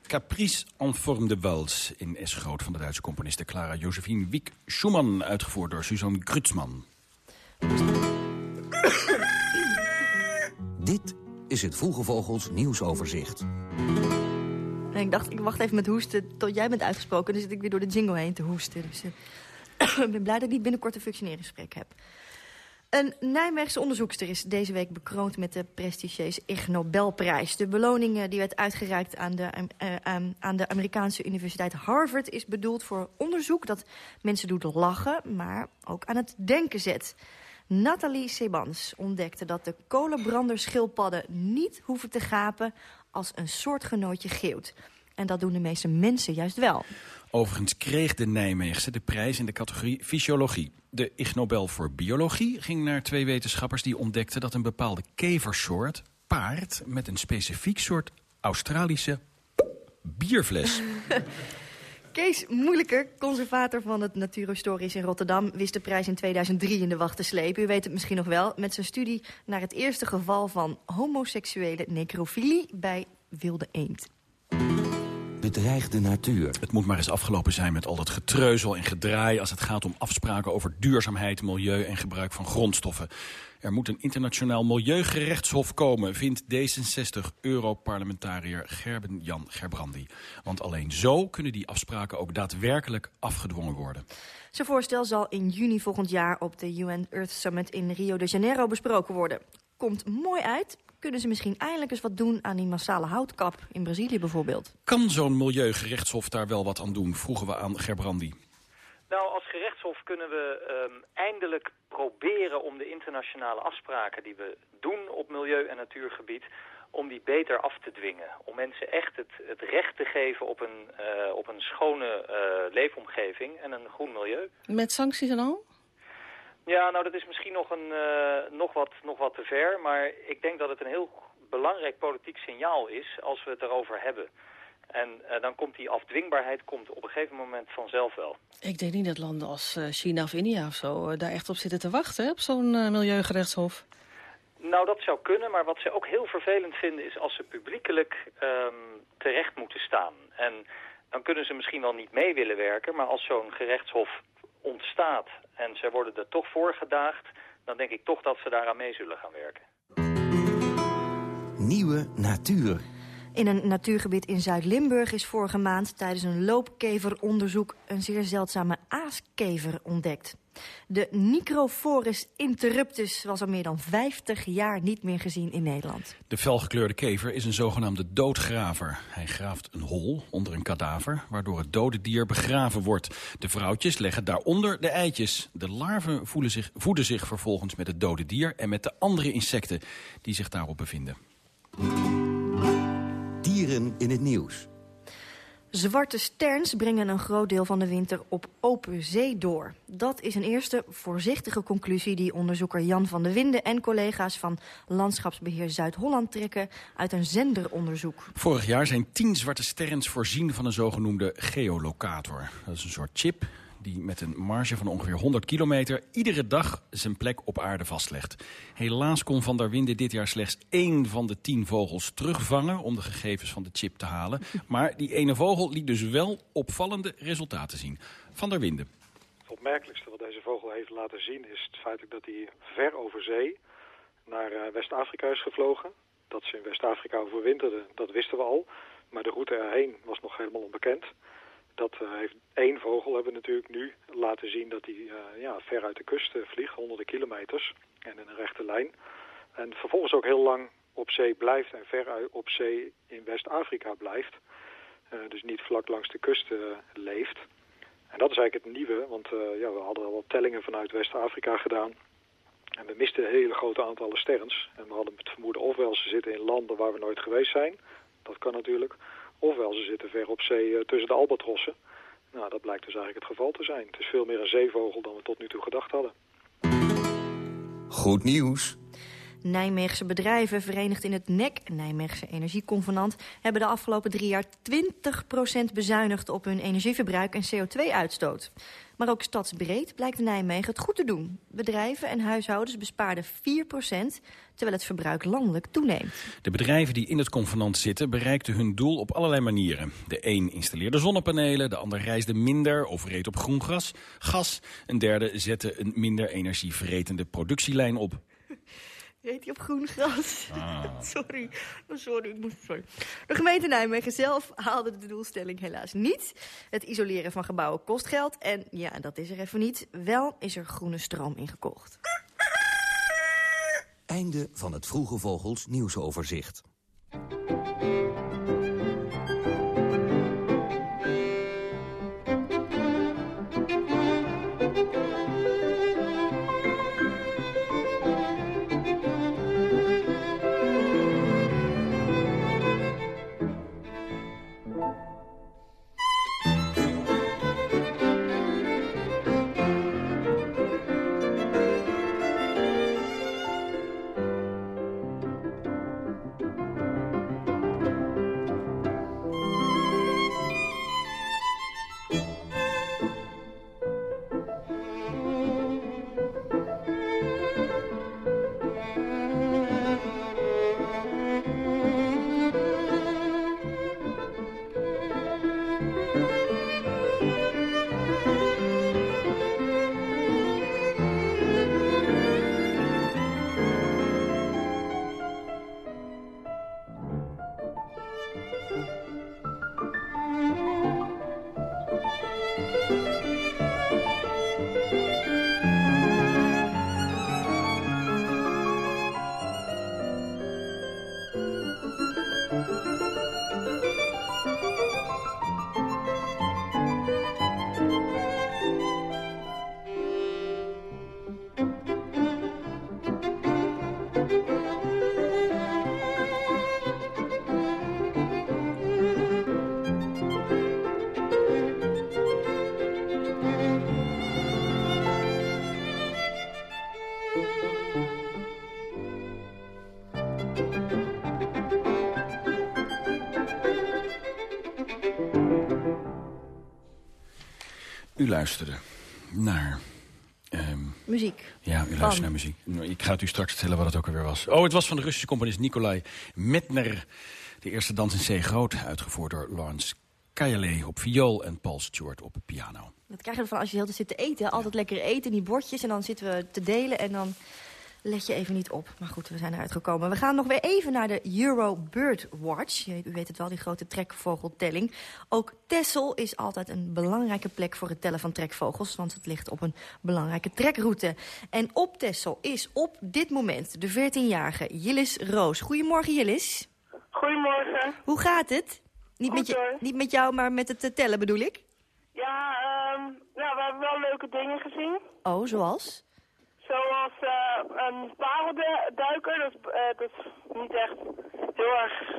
Caprice en forme de Wals in S. Groot van de Duitse componiste Clara Josephine Wiek Schumann, uitgevoerd door Suzanne Grutzman. Dit is het Vroege Vogels nieuwsoverzicht. En ik dacht, ik wacht even met hoesten tot jij bent uitgesproken. Dan zit ik weer door de jingle heen te hoesten. Dus uh, ik ben blij dat ik niet binnenkort een functioneringsgesprek heb. Een Nijmeegse onderzoekster is deze week bekroond met de prestigieuze Ig Nobelprijs. De beloning die werd uitgereikt aan de, uh, aan, de Amerikaanse universiteit Harvard... is bedoeld voor onderzoek dat mensen doet lachen, maar ook aan het denken zet. Nathalie Sebans ontdekte dat de kolenbranderschildpadden niet hoeven te gapen als een soortgenootje geeuwt. En dat doen de meeste mensen juist wel. Overigens kreeg de Nijmeegse de prijs in de categorie fysiologie. De Ig Nobel voor biologie ging naar twee wetenschappers die ontdekten dat een bepaalde keversoort paart met een specifiek soort Australische bierfles. Kees Moeilijker, conservator van het Natuurhistorisch in Rotterdam... wist de prijs in 2003 in de wacht te slepen. U weet het misschien nog wel, met zijn studie naar het eerste geval van homoseksuele necrofilie bij wilde eend. Bedreigde natuur. Het moet maar eens afgelopen zijn met al dat getreuzel en gedraai... als het gaat om afspraken over duurzaamheid, milieu en gebruik van grondstoffen. Er moet een internationaal milieugerechtshof komen... vindt D66-europarlementariër Gerben-Jan Gerbrandi. Want alleen zo kunnen die afspraken ook daadwerkelijk afgedwongen worden. Zijn voorstel zal in juni volgend jaar op de UN Earth Summit in Rio de Janeiro besproken worden. Komt mooi uit, kunnen ze misschien eindelijk eens wat doen aan die massale houtkap in Brazilië bijvoorbeeld. Kan zo'n milieugerechtshof daar wel wat aan doen, vroegen we aan Gerbrandi. Nou, als gerechtshof kunnen we um, eindelijk proberen om de internationale afspraken die we doen op milieu- en natuurgebied, om die beter af te dwingen. Om mensen echt het, het recht te geven op een, uh, op een schone uh, leefomgeving en een groen milieu. Met sancties en al? Ja, nou dat is misschien nog, een, uh, nog, wat, nog wat te ver, maar ik denk dat het een heel belangrijk politiek signaal is als we het erover hebben. En uh, dan komt die afdwingbaarheid komt op een gegeven moment vanzelf wel. Ik denk niet dat landen als uh, China of India of zo uh, daar echt op zitten te wachten, hè, op zo'n milieugerechtshof. Nou, dat zou kunnen, maar wat ze ook heel vervelend vinden is als ze publiekelijk um, terecht moeten staan. En dan kunnen ze misschien wel niet mee willen werken, maar als zo'n gerechtshof ontstaat en ze worden er toch voor gedaagd, dan denk ik toch dat ze daaraan mee zullen gaan werken. Nieuwe natuur. In een natuurgebied in Zuid-Limburg is vorige maand tijdens een loopkeveronderzoek een zeer zeldzame aaskever ontdekt. De Nicrophorus interruptus was al meer dan 50 jaar niet meer gezien in Nederland. De felgekleurde kever is een zogenaamde doodgraver. Hij graaft een hol onder een kadaver, waardoor het dode dier begraven wordt. De vrouwtjes leggen daaronder de eitjes. De larven voeden zich, voeden zich vervolgens met het dode dier en met de andere insecten die zich daarop bevinden. Dieren in het nieuws. Zwarte sterns brengen een groot deel van de winter op open zee door. Dat is een eerste voorzichtige conclusie die onderzoeker Jan van de Winden... en collega's van Landschapsbeheer Zuid-Holland trekken uit een zenderonderzoek. Vorig jaar zijn tien zwarte sterns voorzien van een zogenoemde geolocator. Dat is een soort chip die met een marge van ongeveer 100 kilometer... iedere dag zijn plek op aarde vastlegt. Helaas kon Van der Winde dit jaar slechts één van de tien vogels terugvangen... om de gegevens van de chip te halen. Maar die ene vogel liet dus wel opvallende resultaten zien. Van der Winde. Het opmerkelijkste wat deze vogel heeft laten zien... is het feit dat hij ver over zee naar eh, West-Afrika is gevlogen. Dat ze in West-Afrika overwinterden, dat wisten we al. Maar de route erheen was nog helemaal onbekend dat uh, heeft één vogel hebben we natuurlijk nu laten zien dat hij uh, ja, ver uit de kust uh, vliegt, honderden kilometers en in een rechte lijn. En vervolgens ook heel lang op zee blijft en ver op zee in West-Afrika blijft. dus niet vlak langs de kust leeft. En dat is eigenlijk het nieuwe, want ja, we hadden al wat tellingen vanuit West-Afrika gedaan. En we misten hele grote aantallen sterns. En we hadden het vermoeden ofwel ze zitten in landen waar we nooit geweest zijn. Dat kan natuurlijk. Ofwel ze zitten ver op zee uh, tussen de albatrossen. Nou, dat blijkt dus eigenlijk het geval te zijn. Het is veel meer een zeevogel dan we tot nu toe gedacht hadden. Goed nieuws. Nijmeegse bedrijven, verenigd in het NEC, Nijmeegse Energieconvenant... hebben de afgelopen drie jaar 20% bezuinigd op hun energieverbruik en CO2-uitstoot. Maar ook stadsbreed blijkt Nijmegen het goed te doen. Bedrijven en huishoudens bespaarden 4%, terwijl het verbruik landelijk toeneemt. De bedrijven die in het convenant zitten bereikten hun doel op allerlei manieren. De een installeerde zonnepanelen, de ander reisde minder of reed op groen gas. Een derde zette een minder energievretende productielijn op. Reed hij op groen gras? sorry. Oh, sorry, ik moest sorry. De gemeente Nijmegen zelf haalde de doelstelling helaas niet. Het isoleren van gebouwen kost geld. En ja, dat is er even niet. Wel is er groene stroom ingekocht. Einde van het Vroege Vogels nieuwsoverzicht. U luisterde naar... ehm, Muziek. Ja, u luistert naar muziek. Ik ga het u straks vertellen wat het ook alweer was. Oh, het was van de Russische componist Nikolai Metner. De eerste dans in C groot, uitgevoerd door Lawrence Kayale op viool en Paul Stewart op piano. Dat krijg je ervan als je heel te zit te eten. Altijd lekker eten, die bordjes. En dan zitten we te delen en dan let je even niet op. Maar goed, we zijn eruit gekomen. We gaan nog weer even naar de Euro Bird Watch. U weet het wel, die grote trekvogeltelling. Ook Texel is altijd een belangrijke plek voor het tellen van trekvogels... want het ligt op een belangrijke trekroute. En op Texel is op dit moment de 14-jarige Jillis Roos. Goedemorgen, Jillis. Goedemorgen. Hoe gaat het? Niet, Goed, met, je, niet met jou, maar met het eh, tellen bedoel ik? Ja, ehm, nou, we hebben wel leuke dingen gezien. Oh, zoals? Zoals eh, een parelduiker, dat, is, eh, dat is niet echt heel erg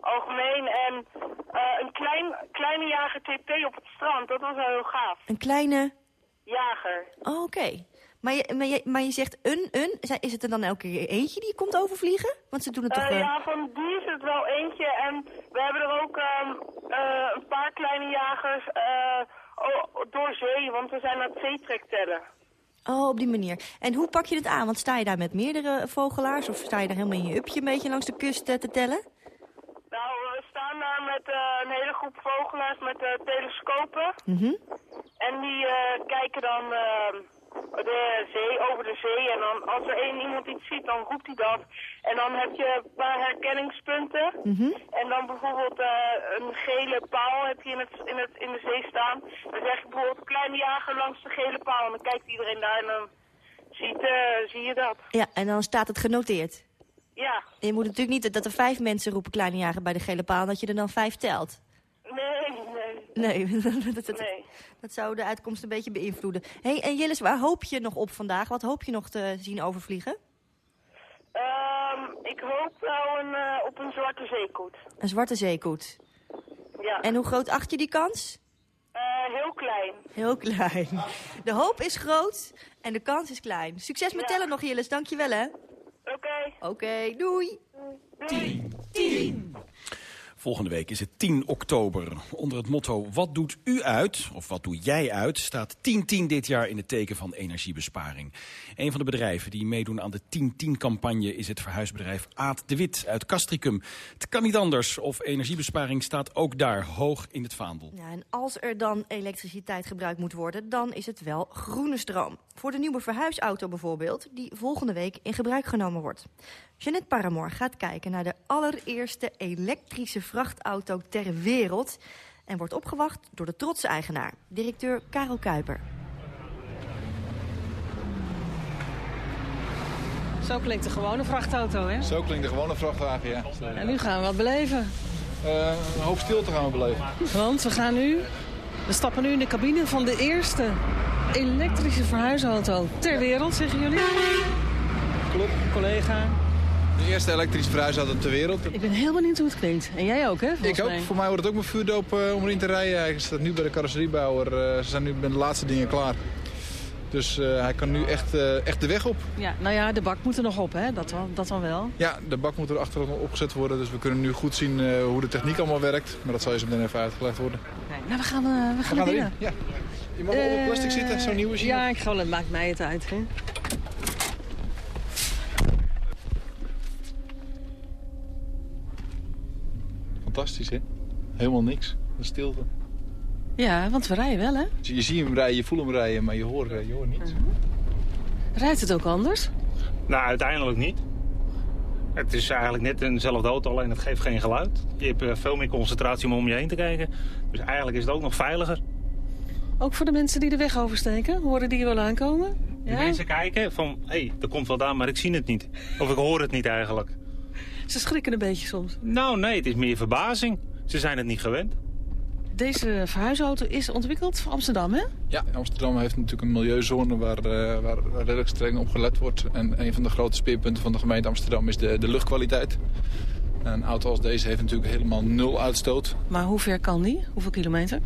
algemeen. En eh, een klein, kleine jager TP op het strand, dat was wel heel gaaf. Een kleine... Jager. Oh, oké. Maar, je, maar, je, maar je zegt een, een. Is het er dan elke keer eentje die komt overvliegen? Want ze doen het toch... Eh, eh, ja, van die is het wel eentje. En we hebben er ook ehm, eh, een paar kleine jagers eh, door zee, want we zijn aan het zeetrek tellen. Oh, op die manier. En hoe pak je het aan? Want sta je daar met meerdere vogelaars? Of sta je daar helemaal in je upje een beetje langs de kust eh, te tellen? Nou, we staan daar met eh, een hele groep vogelaars met eh, telescopen. Mhm. En die kijken dan de zee, over de zee. En dan als er één iemand iets ziet, dan roept hij dat. En dan heb je een paar herkenningspunten. Mhm. En dan bijvoorbeeld eh, een gele paal heb je in, het, in, het, in de zee staan. Dan zeg je bijvoorbeeld kleine jager langs de gele paal. En dan kijkt iedereen daar en dan ziet, eh, zie je dat. Ja, en dan staat het genoteerd. Ja, En je moet natuurlijk niet dat er vijf mensen roepen kleine jager bij de gele paal... dat je er dan vijf telt. Nee, dat, dat, Nee. dat zou de uitkomst een beetje beïnvloeden. hey, en Jillis, waar hoop je nog op vandaag? Wat hoop je nog te zien overvliegen? Ehm, ik hoop wel een, eh, op een zwarte zeekoet. Een zwarte zeekoet. Ja. En hoe groot acht je die kans? Eh, heel klein. Heel klein. De hoop is groot en de kans is klein. Succes met tellen nog, Jillis. Dankjewel, hè. Oké. Oké, doei. Volgende week is het 10 oktober. Onder het motto Wat doet u uit, of wat doe jij uit... staat 10-10 dit jaar in het teken van energiebesparing. Een van de bedrijven die meedoen aan de 10-10-campagne... is het verhuisbedrijf Aad de Wit uit Castricum. Het kan niet anders, of energiebesparing staat ook daar hoog in het vaandel. Ja, en als er dan elektriciteit gebruikt moet worden, dan is het wel groene stroom. Voor de nieuwe verhuisauto bijvoorbeeld, die volgende week in gebruik genomen wordt. Jeannette Paramore gaat kijken naar de allereerste elektrische vrachtauto ter wereld... en wordt opgewacht door de trotse eigenaar, directeur Karel Kuiper. Zo klinkt de gewone vrachtauto, hè? Zo klinkt de gewone vrachtwagen, ja. En nu gaan we wat beleven. Eh, een hoop stilte gaan we beleven. Want we gaan nu... We stappen nu in de cabine van de eerste elektrische verhuisauto ter wereld, zeggen jullie? Klopt. Collega. De eerste elektrische verhuisauto ter wereld. Ik ben heel benieuwd hoe het klinkt. En jij ook, hè? Ik ook. mij. Voor mij wordt het ook mijn vuurdoop eh, om erin te rijden. Hij staat nu bij de carrosseriebouwer. Eh, ze zijn nu met de laatste dingen klaar. Dus eh, hij kan nu echt, echt de weg op. Ja, nou ja, de bak moet er nog op, hè? Dat, wel- dat dan wel. Ja, de bak moet er achter opgezet worden. Dus we kunnen nu goed zien hoe de techniek allemaal werkt. Maar dat zal je zo meteen even uitgelegd worden. Nou, we gaan, we gaan, erin, ja. Je mag wel op plastic zitten, zo'n nieuwe is hier Ja, ik ga wel, het maakt mij het uit, hè? Fantastisch, hè? Helemaal niks. Een stilte. Ja, want we rijden wel, hè? Je, je ziet hem rijden, je voelt hem rijden, maar je hoort, eh, je hoort niets. Rijdt het ook anders? Nou, uiteindelijk niet. Het is eigenlijk net eenzelfde auto, alleen het geeft geen geluid. Je hebt eh, veel meer concentratie om om je heen te kijken. Dus eigenlijk is het ook nog veiliger. Ook voor de mensen die de weg oversteken? Horen die wel aankomen? Die Mensen kijken van, hé, hey, er komt wat aan, maar ik zie het niet. Of ik hoor het niet eigenlijk. Ze schrikken een beetje soms. Nou, nee, het is meer verbazing. Ze zijn het niet gewend. Deze verhuisauto is ontwikkeld voor Amsterdam, hè? Ja, Amsterdam heeft natuurlijk een milieuzone waar, eh, waar redelijk streng op gelet wordt. En een van de grote speerpunten van de gemeente Amsterdam is de, de luchtkwaliteit. Een auto als deze heeft natuurlijk helemaal nul uitstoot. Maar hoe ver kan die? Hoeveel kilometer?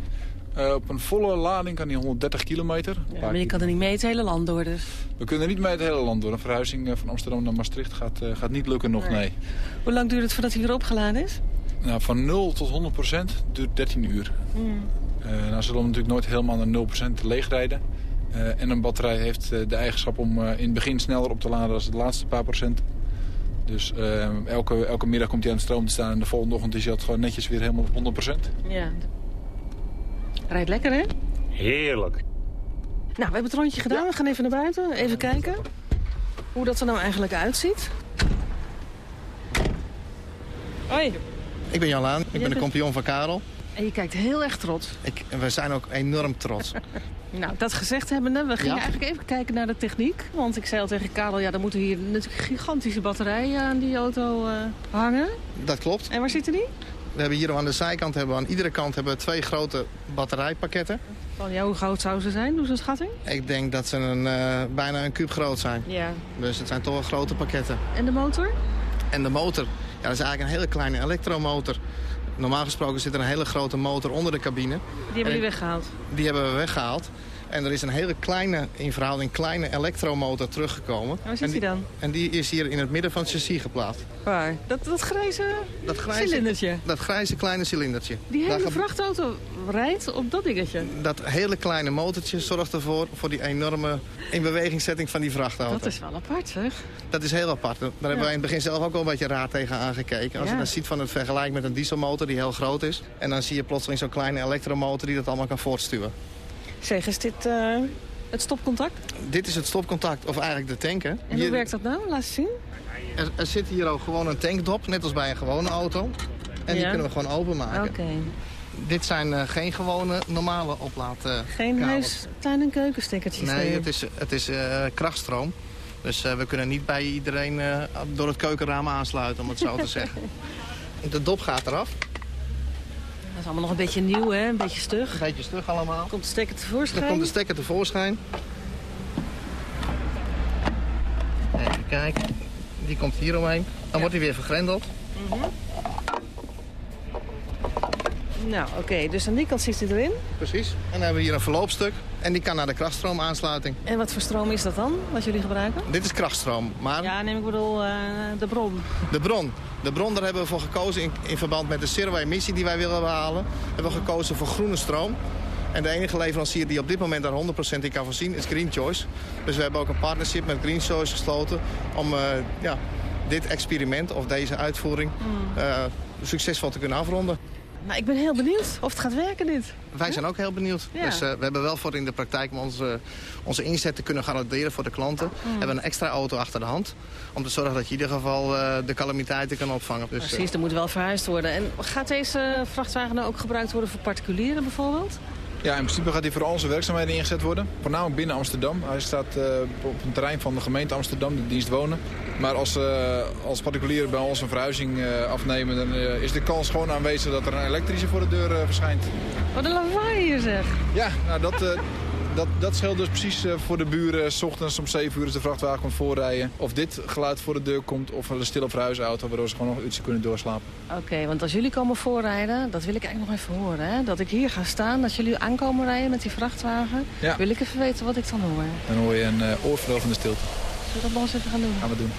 Eh, op een volle lading kan die 130 kilometer. Ja, maar je kan er niet mee het hele land door, dus. We kunnen niet mee het hele land door. Een verhuizing eh, van Amsterdam naar Maastricht gaat, eh, gaat niet lukken nog, nee. Hoe lang duurt het voordat hij weer opgeladen is? Nou, van 0 tot 100 procent duurt 13 uur. Eh nou zullen we natuurlijk nooit helemaal naar 0% leegrijden. Eh en een batterij heeft de eigenschap om in het begin sneller op te laden dan het laatste paar procent. Dus elke, elke middag komt hij aan de stroom te staan en de volgende ochtend is hij altijd gewoon netjes weer helemaal op 100%. Ja. Rijdt lekker, hè? Heerlijk. Nou, we hebben het rondje gedaan. We gaan even naar buiten. Even kijken. hoe dat er nou eigenlijk uitziet. Hoi. Ik ben Jan Laan, ik Jij ben de compagnon van Karel. En je kijkt heel erg trots. Ik, en we zijn ook enorm trots. Nou, dat gezegd hebbende, we gingen Ja? eigenlijk even kijken naar de techniek. Want ik zei al tegen Karel, ja, dan moeten hier natuurlijk gigantische batterijen aan die auto eh, hangen. Dat klopt. En waar zitten die? We hebben hier aan de zijkant, hebben we aan iedere kant hebben we twee grote batterijpakketten. Van, ja, hoe groot zouden ze zijn? Doe ze een schatting? Ik denk dat ze een, eh, bijna een kuub groot zijn. Ja. Dus het zijn toch wel grote pakketten. En de motor? En de motor, ja, dat is eigenlijk een hele kleine elektromotor. Normaal gesproken zit er een hele grote motor onder de cabine. Die hebben En jullie weggehaald. Die hebben we weggehaald. En er is een hele kleine, in verhouding kleine elektromotor teruggekomen. Waar zit die dan? En die is hier in het midden van het chassis geplaatst. Waar? Dat, dat grijze, Dat grijze, cilindertje. Dat grijze kleine cilindertje. Die hele vrachtauto rijdt op dat dingetje. Dat hele kleine motortje zorgt ervoor voor die enorme inbewegingzetting van die vrachtauto. Dat is wel apart, zeg. Dat is heel apart. Daar hebben wij in het begin zelf ook wel een beetje raar tegen aangekeken. Als Ja. je dan ziet van het vergelijk met een dieselmotor die heel groot is. En dan zie je plotseling zo'n kleine elektromotor die dat allemaal kan voortstuwen. Zeg, is dit eh, het stopcontact? Dit is het stopcontact, of eigenlijk de tank. Hè. En Hier- hoe werkt dat nou? Laat eens zien. er, er zit hier ook gewoon een tankdop, net als bij een gewone auto. En die kunnen we gewoon openmaken. Oké. Dit zijn eh, geen gewone normale oplaadkabels. Geen huis, tuin- en keukenstekkertjes Nee, het is, het is eh, krachtstroom. Dus we kunnen niet bij iedereen door het keukenraam aansluiten, om het zo te zeggen. De dop gaat eraf. Dat is allemaal nog een beetje nieuw, hè? Een beetje stug. Een beetje stug allemaal. Komt de stekker tevoorschijn. Dan komt de stekker tevoorschijn. Even kijken. Die komt hier omheen. Dan wordt hij weer vergrendeld. Mhm. Nou, oké. Dus aan die kant zit hij erin. Precies. En dan hebben we hier een verloopstuk. En die kan naar de krachtstroomaansluiting. En wat voor stroom is dat dan, wat jullie gebruiken? Dit is krachtstroom. Maar Ja, neem ik bedoel eh, de bron. de bron. De bron, daar hebben we voor gekozen in, in verband met de zero-emissie die wij willen behalen. Hebben we gekozen voor groene stroom. En de enige leverancier die op dit moment daar 100% in kan voorzien is Green Choice. Dus we hebben ook een partnership met Green Choice gesloten om eh, ja, dit experiment of deze uitvoering eh, succesvol te kunnen afronden. Nou, ik ben heel benieuwd of het gaat werken, dit. Wij zijn ook heel benieuwd. Ja. Dus eh, we hebben wel voor in de praktijk om onze, onze inzet te kunnen garanderen voor de klanten. Mm. Hebben een extra auto achter de hand. Om te zorgen dat je in ieder geval eh, de calamiteiten kan opvangen. Dus, eh, Precies, er moet wel verhuisd worden. En gaat deze vrachtwagen nou ook gebruikt worden voor particulieren bijvoorbeeld? Ja, in principe gaat hij voor al onze werkzaamheden ingezet worden. Voornamelijk binnen Amsterdam. Hij staat eh, op een terrein van de gemeente Amsterdam, de dienst wonen. Maar als, eh, als particulieren bij ons een verhuizing eh, afnemen... dan is de kans gewoon aanwezig dat er een elektrische voor de deur verschijnt. Wat een lawaai hier zeg. Ja, nou dat, dat, dat scheelt dus precies eh, voor de buren. S ochtends om 7 uur is de vrachtwagen komt voorrijden. Of dit geluid voor de deur komt of een stille verhuisauto... waardoor ze gewoon nog een uurtje kunnen doorslapen. Oké, want als jullie komen voorrijden, dat wil ik eigenlijk nog even horen. Hè? Dat ik hier ga staan, dat jullie aankomen rijden met die vrachtwagen. Ja. Wil ik even weten wat ik dan hoor. Dan hoor je een uh, oorverdovende stilte. Zullen we dat nog eens even gaan doen? Gaan we doen.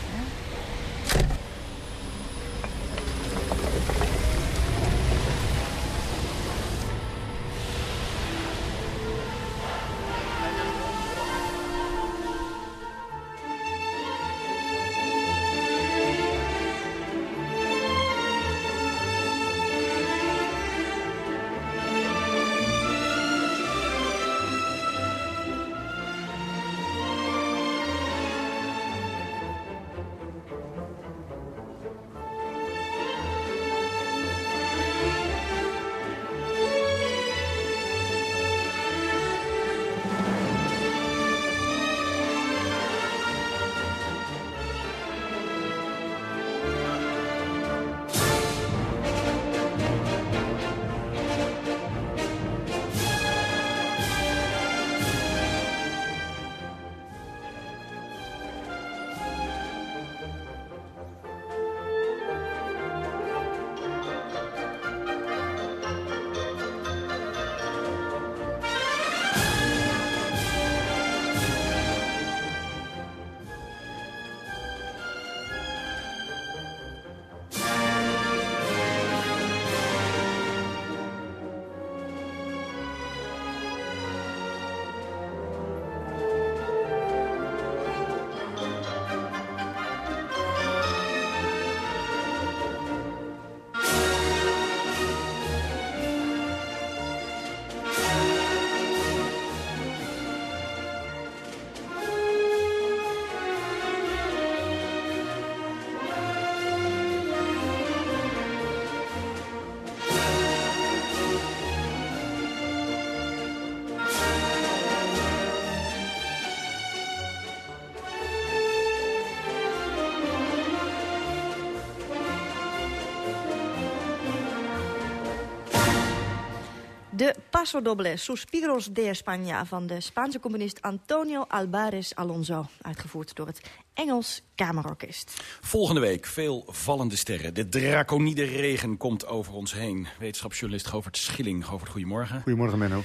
Paso Doble, Suspiros de España... van de Spaanse componist Antonio Alvarez Alonso. Uitgevoerd door het Engels Kamerorkest. Volgende week veel vallende sterren. De draconide regen komt over ons heen. Wetenschapsjournalist Govert Schilling. Govert, goedemorgen. Goedemorgen, Menno.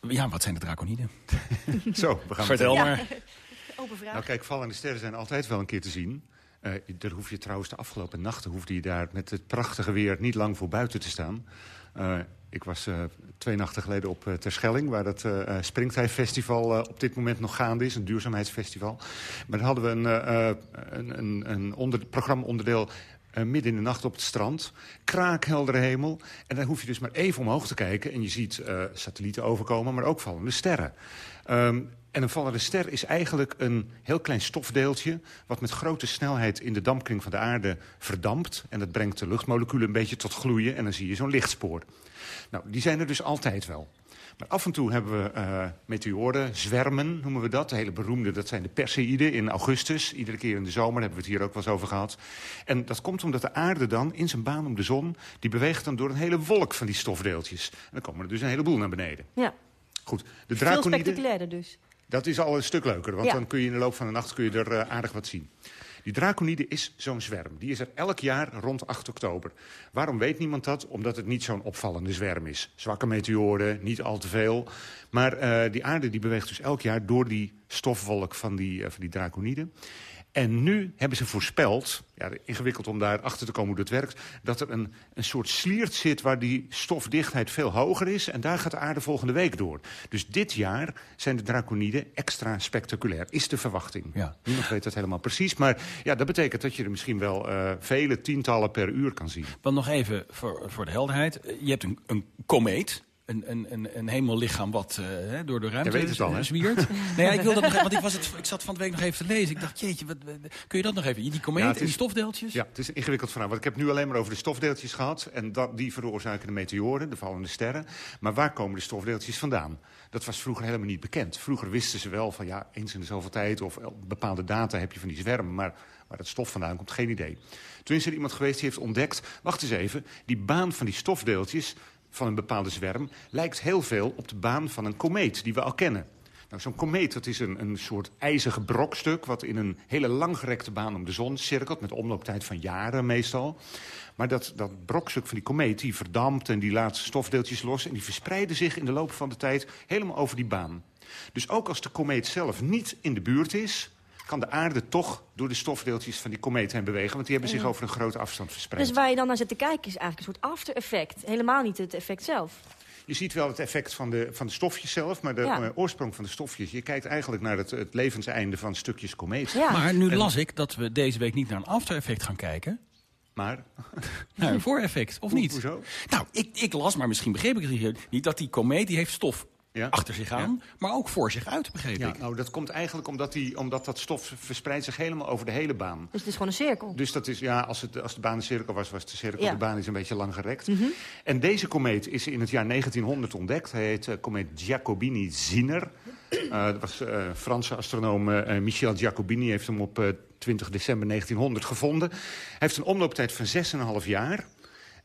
Ja, wat zijn de draconiden? Zo, we gaan Vertel meteen. maar. Open vraag. Nou kijk, vallende sterren zijn altijd wel een keer te zien. Eh daar hoef je trouwens de afgelopen nachten... hoefde je daar met het prachtige weer niet lang voor buiten te staan. Eh, ik was eh, twee nachten geleden op uh, Terschelling... waar het uh, Springtijfestival op dit moment nog gaande is. Een duurzaamheidsfestival. Maar dan hadden we een, een, een, onder, programma-onderdeel... midden in de nacht op het strand. Kraakheldere hemel. En dan hoef je dus maar even omhoog te kijken... en je ziet satellieten overkomen, maar ook vallende sterren. Um, en een vallende ster is eigenlijk een heel klein stofdeeltje... wat met grote snelheid in de dampkring van de aarde verdampt. En dat brengt de luchtmoleculen een beetje tot gloeien. En dan zie je zo'n lichtspoor. Nou, die zijn er dus altijd wel. Maar af en toe hebben we uh, meteoren, zwermen noemen we dat. De hele beroemde, dat zijn de Perseïden in augustus. Iedere keer in de zomer hebben we het hier ook wel eens over gehad. En dat komt omdat de aarde dan in zijn baan om de zon... die beweegt dan door een hele wolk van die stofdeeltjes. En dan komen er dus een heleboel naar beneden. Ja. Goed, de Veel draconide... spectaculairder dus. Dat is al een stuk leuker, want Ja. dan kun je in de loop van de nacht kun je er uh, aardig wat zien. Die draconide is zo'n zwerm. Die is er elk jaar rond 8 oktober. Waarom weet niemand dat? Omdat het niet zo'n opvallende zwerm is. Zwakke meteoren, niet al te veel. Maar uh, die aarde die beweegt dus elk jaar door die stofwolk van die, uh, van die draconide. En nu hebben ze voorspeld, ja, ingewikkeld om daar achter te komen hoe dat werkt... dat er een, een soort sliert zit waar die stofdichtheid veel hoger is... en daar gaat de aarde volgende week door. Dus dit jaar zijn de draconiden extra spectaculair, is de verwachting. Ja. Niemand weet dat helemaal precies, maar ja, dat betekent dat je er misschien wel uh, vele tientallen per uur kan zien. Want nog even voor, voor de helderheid. Je hebt een, een komeet. Een, een, een, een hemellichaam wat uh, door de ruimte weet het al, hè? zwiert. nee, ja, ik wil dat nog want ik, was het, ik zat van de week nog even te lezen. Ik dacht, jeetje, wat, kun je dat nog even? Die komeet Ja, en het die stofdeeltjes? Ja, het is een ingewikkeld verhaal. Want ik heb nu alleen maar over de stofdeeltjes gehad. En dat, die veroorzaken de meteoren, de vallende sterren. Maar waar komen de stofdeeltjes vandaan? Dat was vroeger helemaal niet bekend. Vroeger wisten ze wel van ja, eens in de zoveel tijd... of bepaalde data heb je van die zwermen. Maar waar dat stof vandaan komt, geen idee. Toen is er iemand geweest die heeft ontdekt... wacht eens even, die baan van die stofdeeltjes van een bepaalde zwerm... lijkt heel veel op de baan van een komeet die we al kennen. Nou, zo'n komeet dat is een, een soort ijzige brokstuk... wat in een hele langgerekte baan om de zon cirkelt... met omlooptijd van jaren meestal. Maar dat, dat brokstuk van die komeet die verdampt en die laat stofdeeltjes los... en die verspreiden zich in de loop van de tijd helemaal over die baan. Dus ook als de komeet zelf niet in de buurt is... kan de aarde toch door de stofdeeltjes van die komeet heen bewegen... want die hebben zich Ja. over een grote afstand verspreid. Dus waar je dan naar zit te kijken is eigenlijk een soort after effect. Helemaal niet het effect zelf. Je ziet wel het effect van de, van de stofjes zelf, maar de Ja. eh, oorsprong van de stofjes... je kijkt eigenlijk naar het, het levenseinde van stukjes komeet. Maar nu En- las ik dat we deze week niet naar een after effect gaan kijken. Maar? Naar een vooreffect, of niet? Hoezo? Nou, ik, ik las, maar misschien begreep ik het niet... dat die komeet die heeft stof achter zich aan, maar ook voor zich uit, begreep Ja, ik. nou, dat komt eigenlijk omdat, die, omdat dat stof verspreidt zich helemaal over de hele baan. Dus het is gewoon een cirkel. Dus dat is, ja, als, het, als de baan een cirkel was, was het een cirkel. Ja. De baan is een beetje lang gerekt. Mhm. En deze komeet is in het jaar 1900 ontdekt. Hij heet eh, komeet Giacobini-Zinner. Eh, dat was eh Franse astronoom eh, Michel Giacobini heeft hem op eh, 20 december 1900 gevonden. Hij heeft een omlooptijd van 6,5 jaar.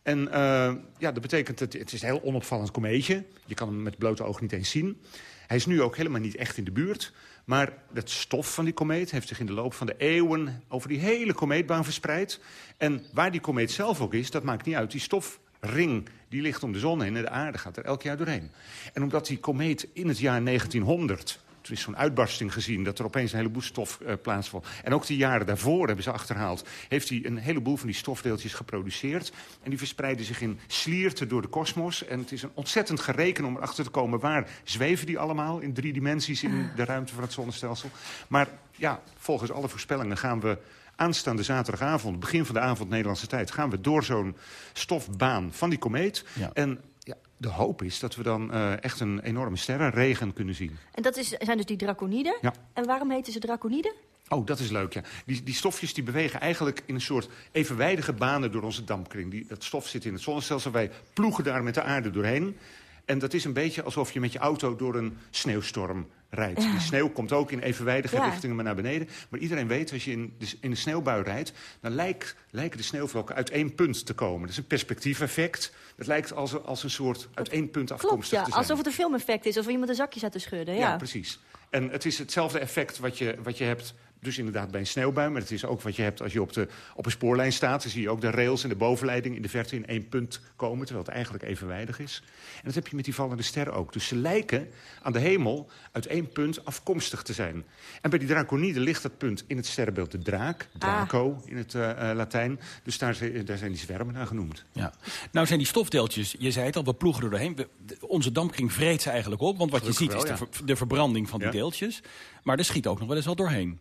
En eh, ja, dat betekent dat het is een heel onopvallend komeetje. Je kan hem met blote oog niet eens zien. Hij is nu ook helemaal niet echt in de buurt. Maar het stof van die komeet heeft zich in de loop van de eeuwen... over die hele komeetbaan verspreid. En waar die komeet zelf ook is, dat maakt niet uit. Die stofring die ligt om de zon heen en de aarde gaat er elk jaar doorheen. En omdat die komeet in het jaar 1900... Toen is zo'n uitbarsting gezien dat er opeens een heleboel stof uh, plaatsvond. En ook die jaren daarvoor hebben ze achterhaald... heeft hij een heleboel van die stofdeeltjes geproduceerd. En die verspreiden zich in slierten door de kosmos. En het is een ontzettend gereken om erachter te komen... waar zweven die allemaal in drie dimensies in de ruimte van het zonnestelsel. Maar ja, volgens alle voorspellingen gaan we aanstaande zaterdagavond... begin van de avond Nederlandse tijd... gaan we door zo'n stofbaan van die komeet. En ja, de hoop is dat we dan uh, echt een enorme sterrenregen kunnen zien. En dat is, zijn dus die draconiden. Ja. En waarom heten ze draconiden? Oh, dat is leuk, ja. Die, die stofjes die bewegen eigenlijk in een soort evenwijdige banen door onze dampkring. Die, dat stof zit in het zonnestelsel, wij ploegen daar met de aarde doorheen. En dat is een beetje alsof je met je auto door een sneeuwstorm rijdt. Die sneeuw komt ook in evenwijdige Ja. richtingen maar naar beneden. Maar iedereen weet, als je in de, in de sneeuwbui rijdt... dan lijkt, lijken de sneeuwvlokken uit één punt te komen. Dat is een perspectiefeffect. Het lijkt als, als een soort uit één punt Klopt, afkomstig ja. te zijn. Alsof het een filmeffect is. Of iemand een zakje zat te schudden. Ja, Ja, precies. En het is hetzelfde effect wat je, wat je hebt... Dus inderdaad bij een sneeuwbui, maar het is ook wat je hebt als je op, de, op een spoorlijn staat. Dan zie je ook de rails en de bovenleiding in de verte in één punt komen... terwijl het eigenlijk evenwijdig is. En dat heb je met die vallende sterren ook. Dus ze lijken aan de hemel uit één punt afkomstig te zijn. En bij die draconide ligt dat punt in het sterrenbeeld de draak. Draco in het eh, eh, Latijn. Dus daar, zijn- daar zijn die zwermen naar genoemd. Ja. Nou zijn die stofdeeltjes, je zei het al, we ploegen er doorheen. We- onze dampkring vreet ze eigenlijk op. Want wat je ziet is de, ver- de verbranding van die Ja. deeltjes. Maar er schiet ook nog wel eens wel doorheen.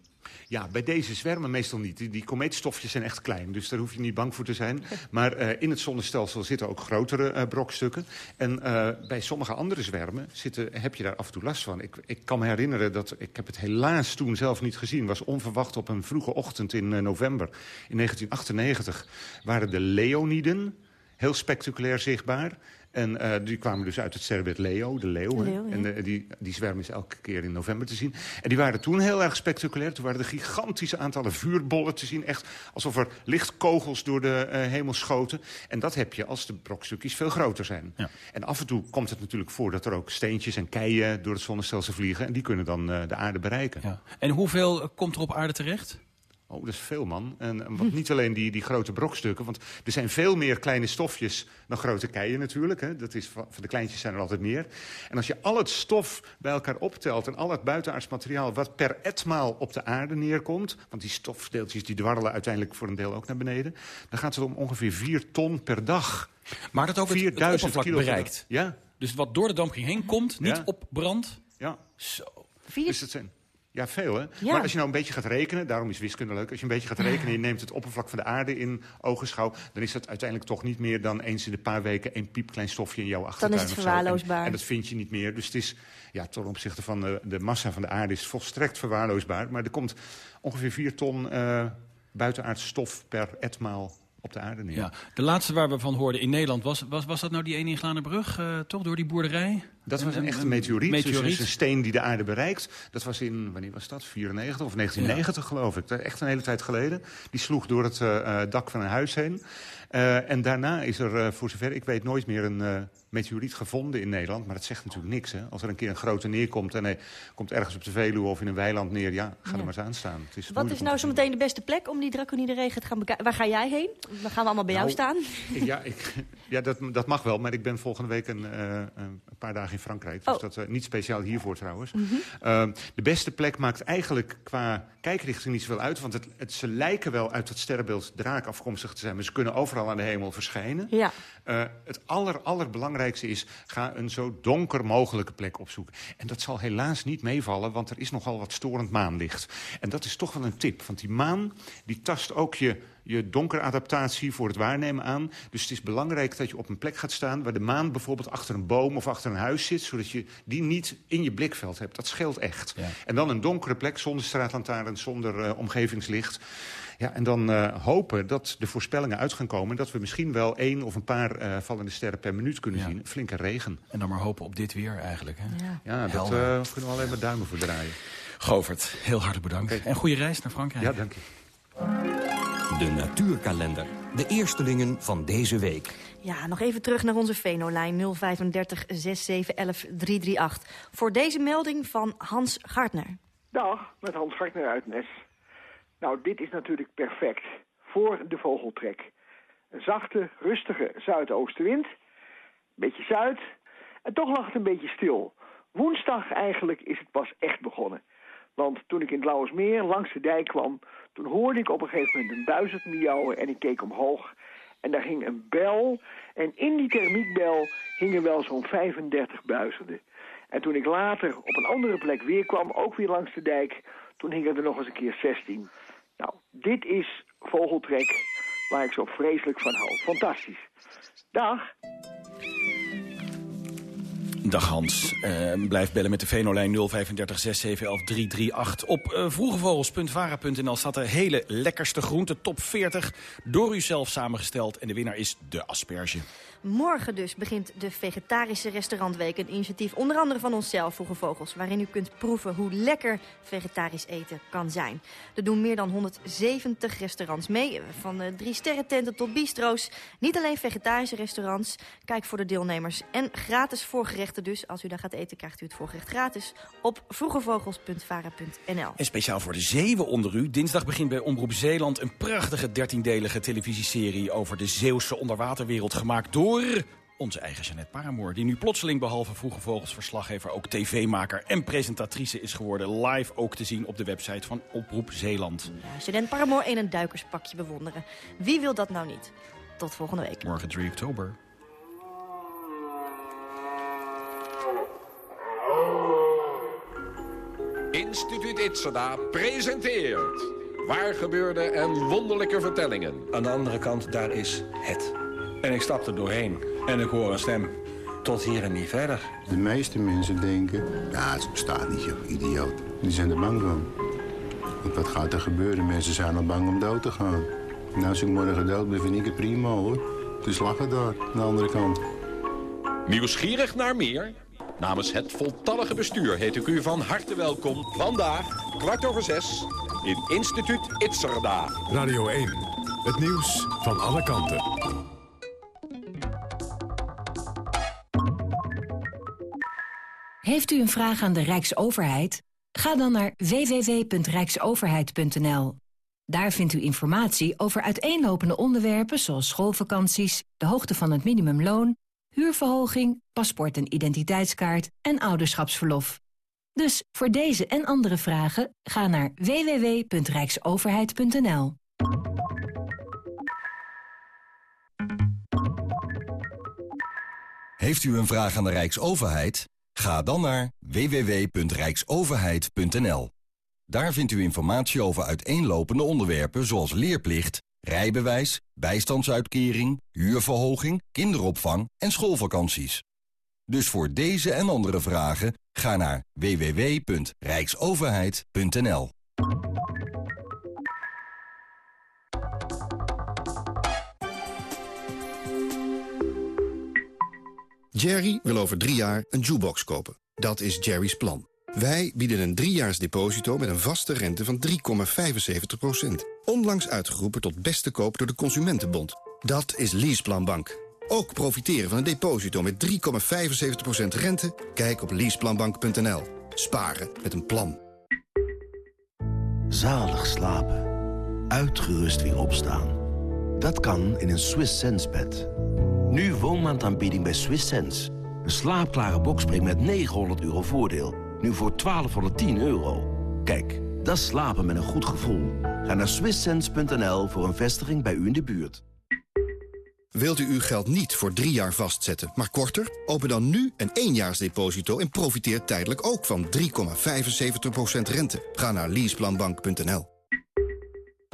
Ja, bij deze zwermen meestal niet. Die, die komeetstofjes zijn echt klein, dus daar hoef je niet bang voor te zijn. Maar eh, in het zonnestelsel zitten ook grotere eh, brokstukken. En eh, bij sommige andere zwermen zitten, heb je daar af en toe last van. Ik, ik kan me herinneren dat, ik heb het helaas toen zelf niet gezien... was onverwacht op een vroege ochtend in november in 1998... waren de leoniden heel spectaculair zichtbaar... En eh, die kwamen dus uit het sterrenbeeld Leo, de leeuw. Ja. En eh, die, die zwerm is elke keer in november te zien. En die waren toen heel erg spectaculair. Toen waren er gigantische aantallen vuurbollen te zien. Echt alsof er lichtkogels door de eh, hemel schoten. En dat heb je als de brokstukjes veel groter zijn. En af en toe komt het natuurlijk voor dat er ook steentjes en keien... door het zonnestelsel vliegen. En die kunnen dan eh, de aarde bereiken. En hoeveel komt er op aarde terecht? Oh, dat is veel, man. En, en wat niet alleen die, die grote brokstukken... want er zijn veel meer kleine stofjes dan grote keien natuurlijk. Hè. Dat is, van van de kleintjes zijn er altijd meer. En als je al het stof bij elkaar optelt... en al het buitenaards materiaal wat per etmaal op de aarde neerkomt... want die stofdeeltjes die dwarrelen uiteindelijk voor een deel ook naar beneden... dan gaat het om ongeveer 4 ton per dag. Maar dat ook het, het 4000 oppervlak kilo per dag. bereikt. Ja. Dus wat door de dampkring heen komt, niet Ja. opbrandt. Ja. Zo. Dus dat zijn... Ja, veel hè. Ja. Maar als je nou een beetje gaat rekenen, daarom is wiskunde leuk... als je een beetje gaat rekenen en je neemt het oppervlak van de aarde in ogenschouw... dan is dat uiteindelijk toch niet meer dan eens in de paar weken... een piepklein stofje in jouw achtertuin. het of zo. verwaarloosbaar. En, en dat vind je niet meer. Dus het is, ja, ten opzichte van de, de massa van de aarde is het volstrekt verwaarloosbaar. Maar er komt ongeveer 4 ton eh buitenaards stof per etmaal op de aarde neer. Ja. De laatste waar we van hoorden in Nederland, was, was, was dat nou die ene in Glanenbrug? eh toch, door die boerderij? Dat was een echte meteoriet, Dus meteoriet. dus een steen die de aarde bereikt. Dat was in, wanneer was dat? 94 of 1990 geloof ik. Echt een hele tijd geleden. Die sloeg door het eh, eh, dak van een huis heen. Eh, en daarna is er, voor zover ik weet, nooit meer een meteoriet gevonden in Nederland. Maar dat zegt natuurlijk niks. Hè? Als er een keer een grote neerkomt en hij komt ergens op de Veluwe of in een weiland neer... ja, ga er maar eens aan staan. Het is Wat is nou zo meteen de beste plek om die draconide regen te gaan bekijken? Waar ga jij heen? Dan gaan we allemaal bij jou Nou, staan. Ja, ik, ja dat, dat mag wel, maar ik ben volgende week een, een paar dagen in Frankrijk. Dus Oh. dat, eh, niet speciaal hiervoor trouwens. Mhm. Ehm, de beste plek maakt eigenlijk qua kijkrichting niet zoveel uit. Want het, het, ze lijken wel uit het sterrenbeeld draak afkomstig te zijn. Maar ze kunnen overal aan de hemel verschijnen. Ja. Eh, het aller, allerbelangrijkste is, ga een zo donker mogelijke plek opzoeken. En dat zal helaas niet meevallen, want er is nogal wat storend maanlicht. En dat is toch wel een tip, want die maan die tast ook je, je donkeradaptatie voor het waarnemen aan. Dus het is belangrijk dat je op een plek gaat staan... waar de maan bijvoorbeeld achter een boom of achter een huis zit... zodat je die niet in je blikveld hebt. Dat scheelt echt. En dan een donkere plek zonder straatlantaarn, zonder eh, omgevingslicht... Ja, en dan eh, hopen dat de voorspellingen uit gaan komen... en dat we misschien wel één of een paar eh, vallende sterren per minuut kunnen zien. Flinke regen. En dan maar hopen op dit weer eigenlijk. Hè? Ja, Ja, dat eh, kunnen we alleen maar duimen voor draaien. Govert, heel hartelijk bedankt. En goede reis naar Frankrijk. Ja, dank je. De natuurkalender. De eerstelingen van deze week. Ja, nog even terug naar onze Venolijn 035 6711 338. Voor deze melding van Hans Gartner. Dag, met Hans Gartner uit Nes. Nou, dit is natuurlijk perfect voor de vogeltrek. Een zachte, rustige zuidoostenwind. Beetje zuid. En toch lag het een beetje stil. Woensdag eigenlijk is het pas echt begonnen. Want toen ik in het Lauwersmeer langs de dijk kwam... toen hoorde ik op een gegeven moment een buizerd miauwen en ik keek omhoog. En daar ging een bel. En in die thermiekbel hingen wel zo'n 35 buizerden. En toen ik later op een andere plek weer kwam, ook weer langs de dijk... toen hingen er nog eens een keer 16. Nou, dit is vogeltrek waar ik zo vreselijk van hou. Fantastisch. Dag. Dag Hans. Uh, blijf bellen met de Venolijn 035 6711 338. Op uh, vroegevogels.vara.nl staat de hele lekkerste groente, top 40, door u zelf samengesteld. En de winnaar is de asperge. Morgen dus begint de Vegetarische Restaurantweek. Een initiatief onder andere van onszelf, Vroege Vogels... waarin u kunt proeven hoe lekker vegetarisch eten kan zijn. Er doen meer dan 170 restaurants mee, van drie sterrententen tot bistro's. Niet alleen vegetarische restaurants. Kijk voor de deelnemers. En gratis voorgerechten dus. Als u daar gaat eten, krijgt u het voorgerecht gratis op vroegevogels.vara.nl. En speciaal voor de zeeuwen onder u. Dinsdag begint bij Omroep Zeeland een prachtige 13-delige televisieserie... over de Zeeuwse onderwaterwereld gemaakt door onze eigen Jeannette Paramoor... die nu plotseling behalve Vroege Vogels verslaggever... ook tv-maker en presentatrice is geworden. Live ook te zien op de website van Oproep Zeeland. Ja, Jeannette Paramoor in een duikerspakje bewonderen. Wie wil dat nou niet? Tot volgende week. Morgen 3 oktober. Instituut Itzada presenteert... Waar gebeurde en wonderlijke vertellingen. Aan de andere kant, daar is het. En ik stap er doorheen en ik hoor een stem. Tot hier en niet verder. De meeste mensen denken, ja, het bestaat niet, joh, idioot. Die zijn er bang van. Want wat gaat er gebeuren? Mensen zijn al bang om dood te gaan. Nou, als ik morgen dood ben, vind ik het prima, hoor. Het is lachen daar, aan de andere kant. Nieuwsgierig naar meer? Namens het voltallige bestuur heet ik u van harte welkom. Vandaag, kwart over zes, in Instituut Itzerda. Radio 1, het nieuws van alle kanten. Heeft u een vraag aan de Rijksoverheid? Ga dan naar www.rijksoverheid.nl. Daar vindt u informatie over uiteenlopende onderwerpen zoals schoolvakanties, de hoogte van het minimumloon, huurverhoging, paspoort en identiteitskaart en ouderschapsverlof. Dus voor deze en andere vragen ga naar www.rijksoverheid.nl. Heeft u een vraag aan de Rijksoverheid? Ga dan naar www.rijksoverheid.nl. Daar vindt u informatie over uiteenlopende onderwerpen zoals leerplicht, rijbewijs, bijstandsuitkering, huurverhoging, kinderopvang en schoolvakanties. Dus voor deze en andere vragen ga naar www.rijksoverheid.nl. Jerry wil over drie jaar een jukebox kopen. Dat is Jerry's plan. Wij bieden een driejaars deposito met een vaste rente van 3,75%. Onlangs uitgeroepen tot beste koop door de Consumentenbond. Dat is Leaseplan Bank. Ook profiteren van een deposito met 3,75% rente? Kijk op leaseplanbank.nl. Sparen met een plan. Zalig slapen. Uitgerust weer opstaan. Dat kan in een Swiss Sense bed. Nu woonmaandaanbieding bij Swiss Sense. Een slaapklare bokspring met 900 euro voordeel. Nu voor 1210 euro. Kijk, dat slapen met een goed gevoel. Ga naar swisssense.nl voor een vestiging bij u in de buurt. Wilt u uw geld niet voor drie jaar vastzetten, maar korter? Open dan nu een éénjaarsdeposito en profiteer tijdelijk ook van 3,75% rente. Ga naar leaseplanbank.nl.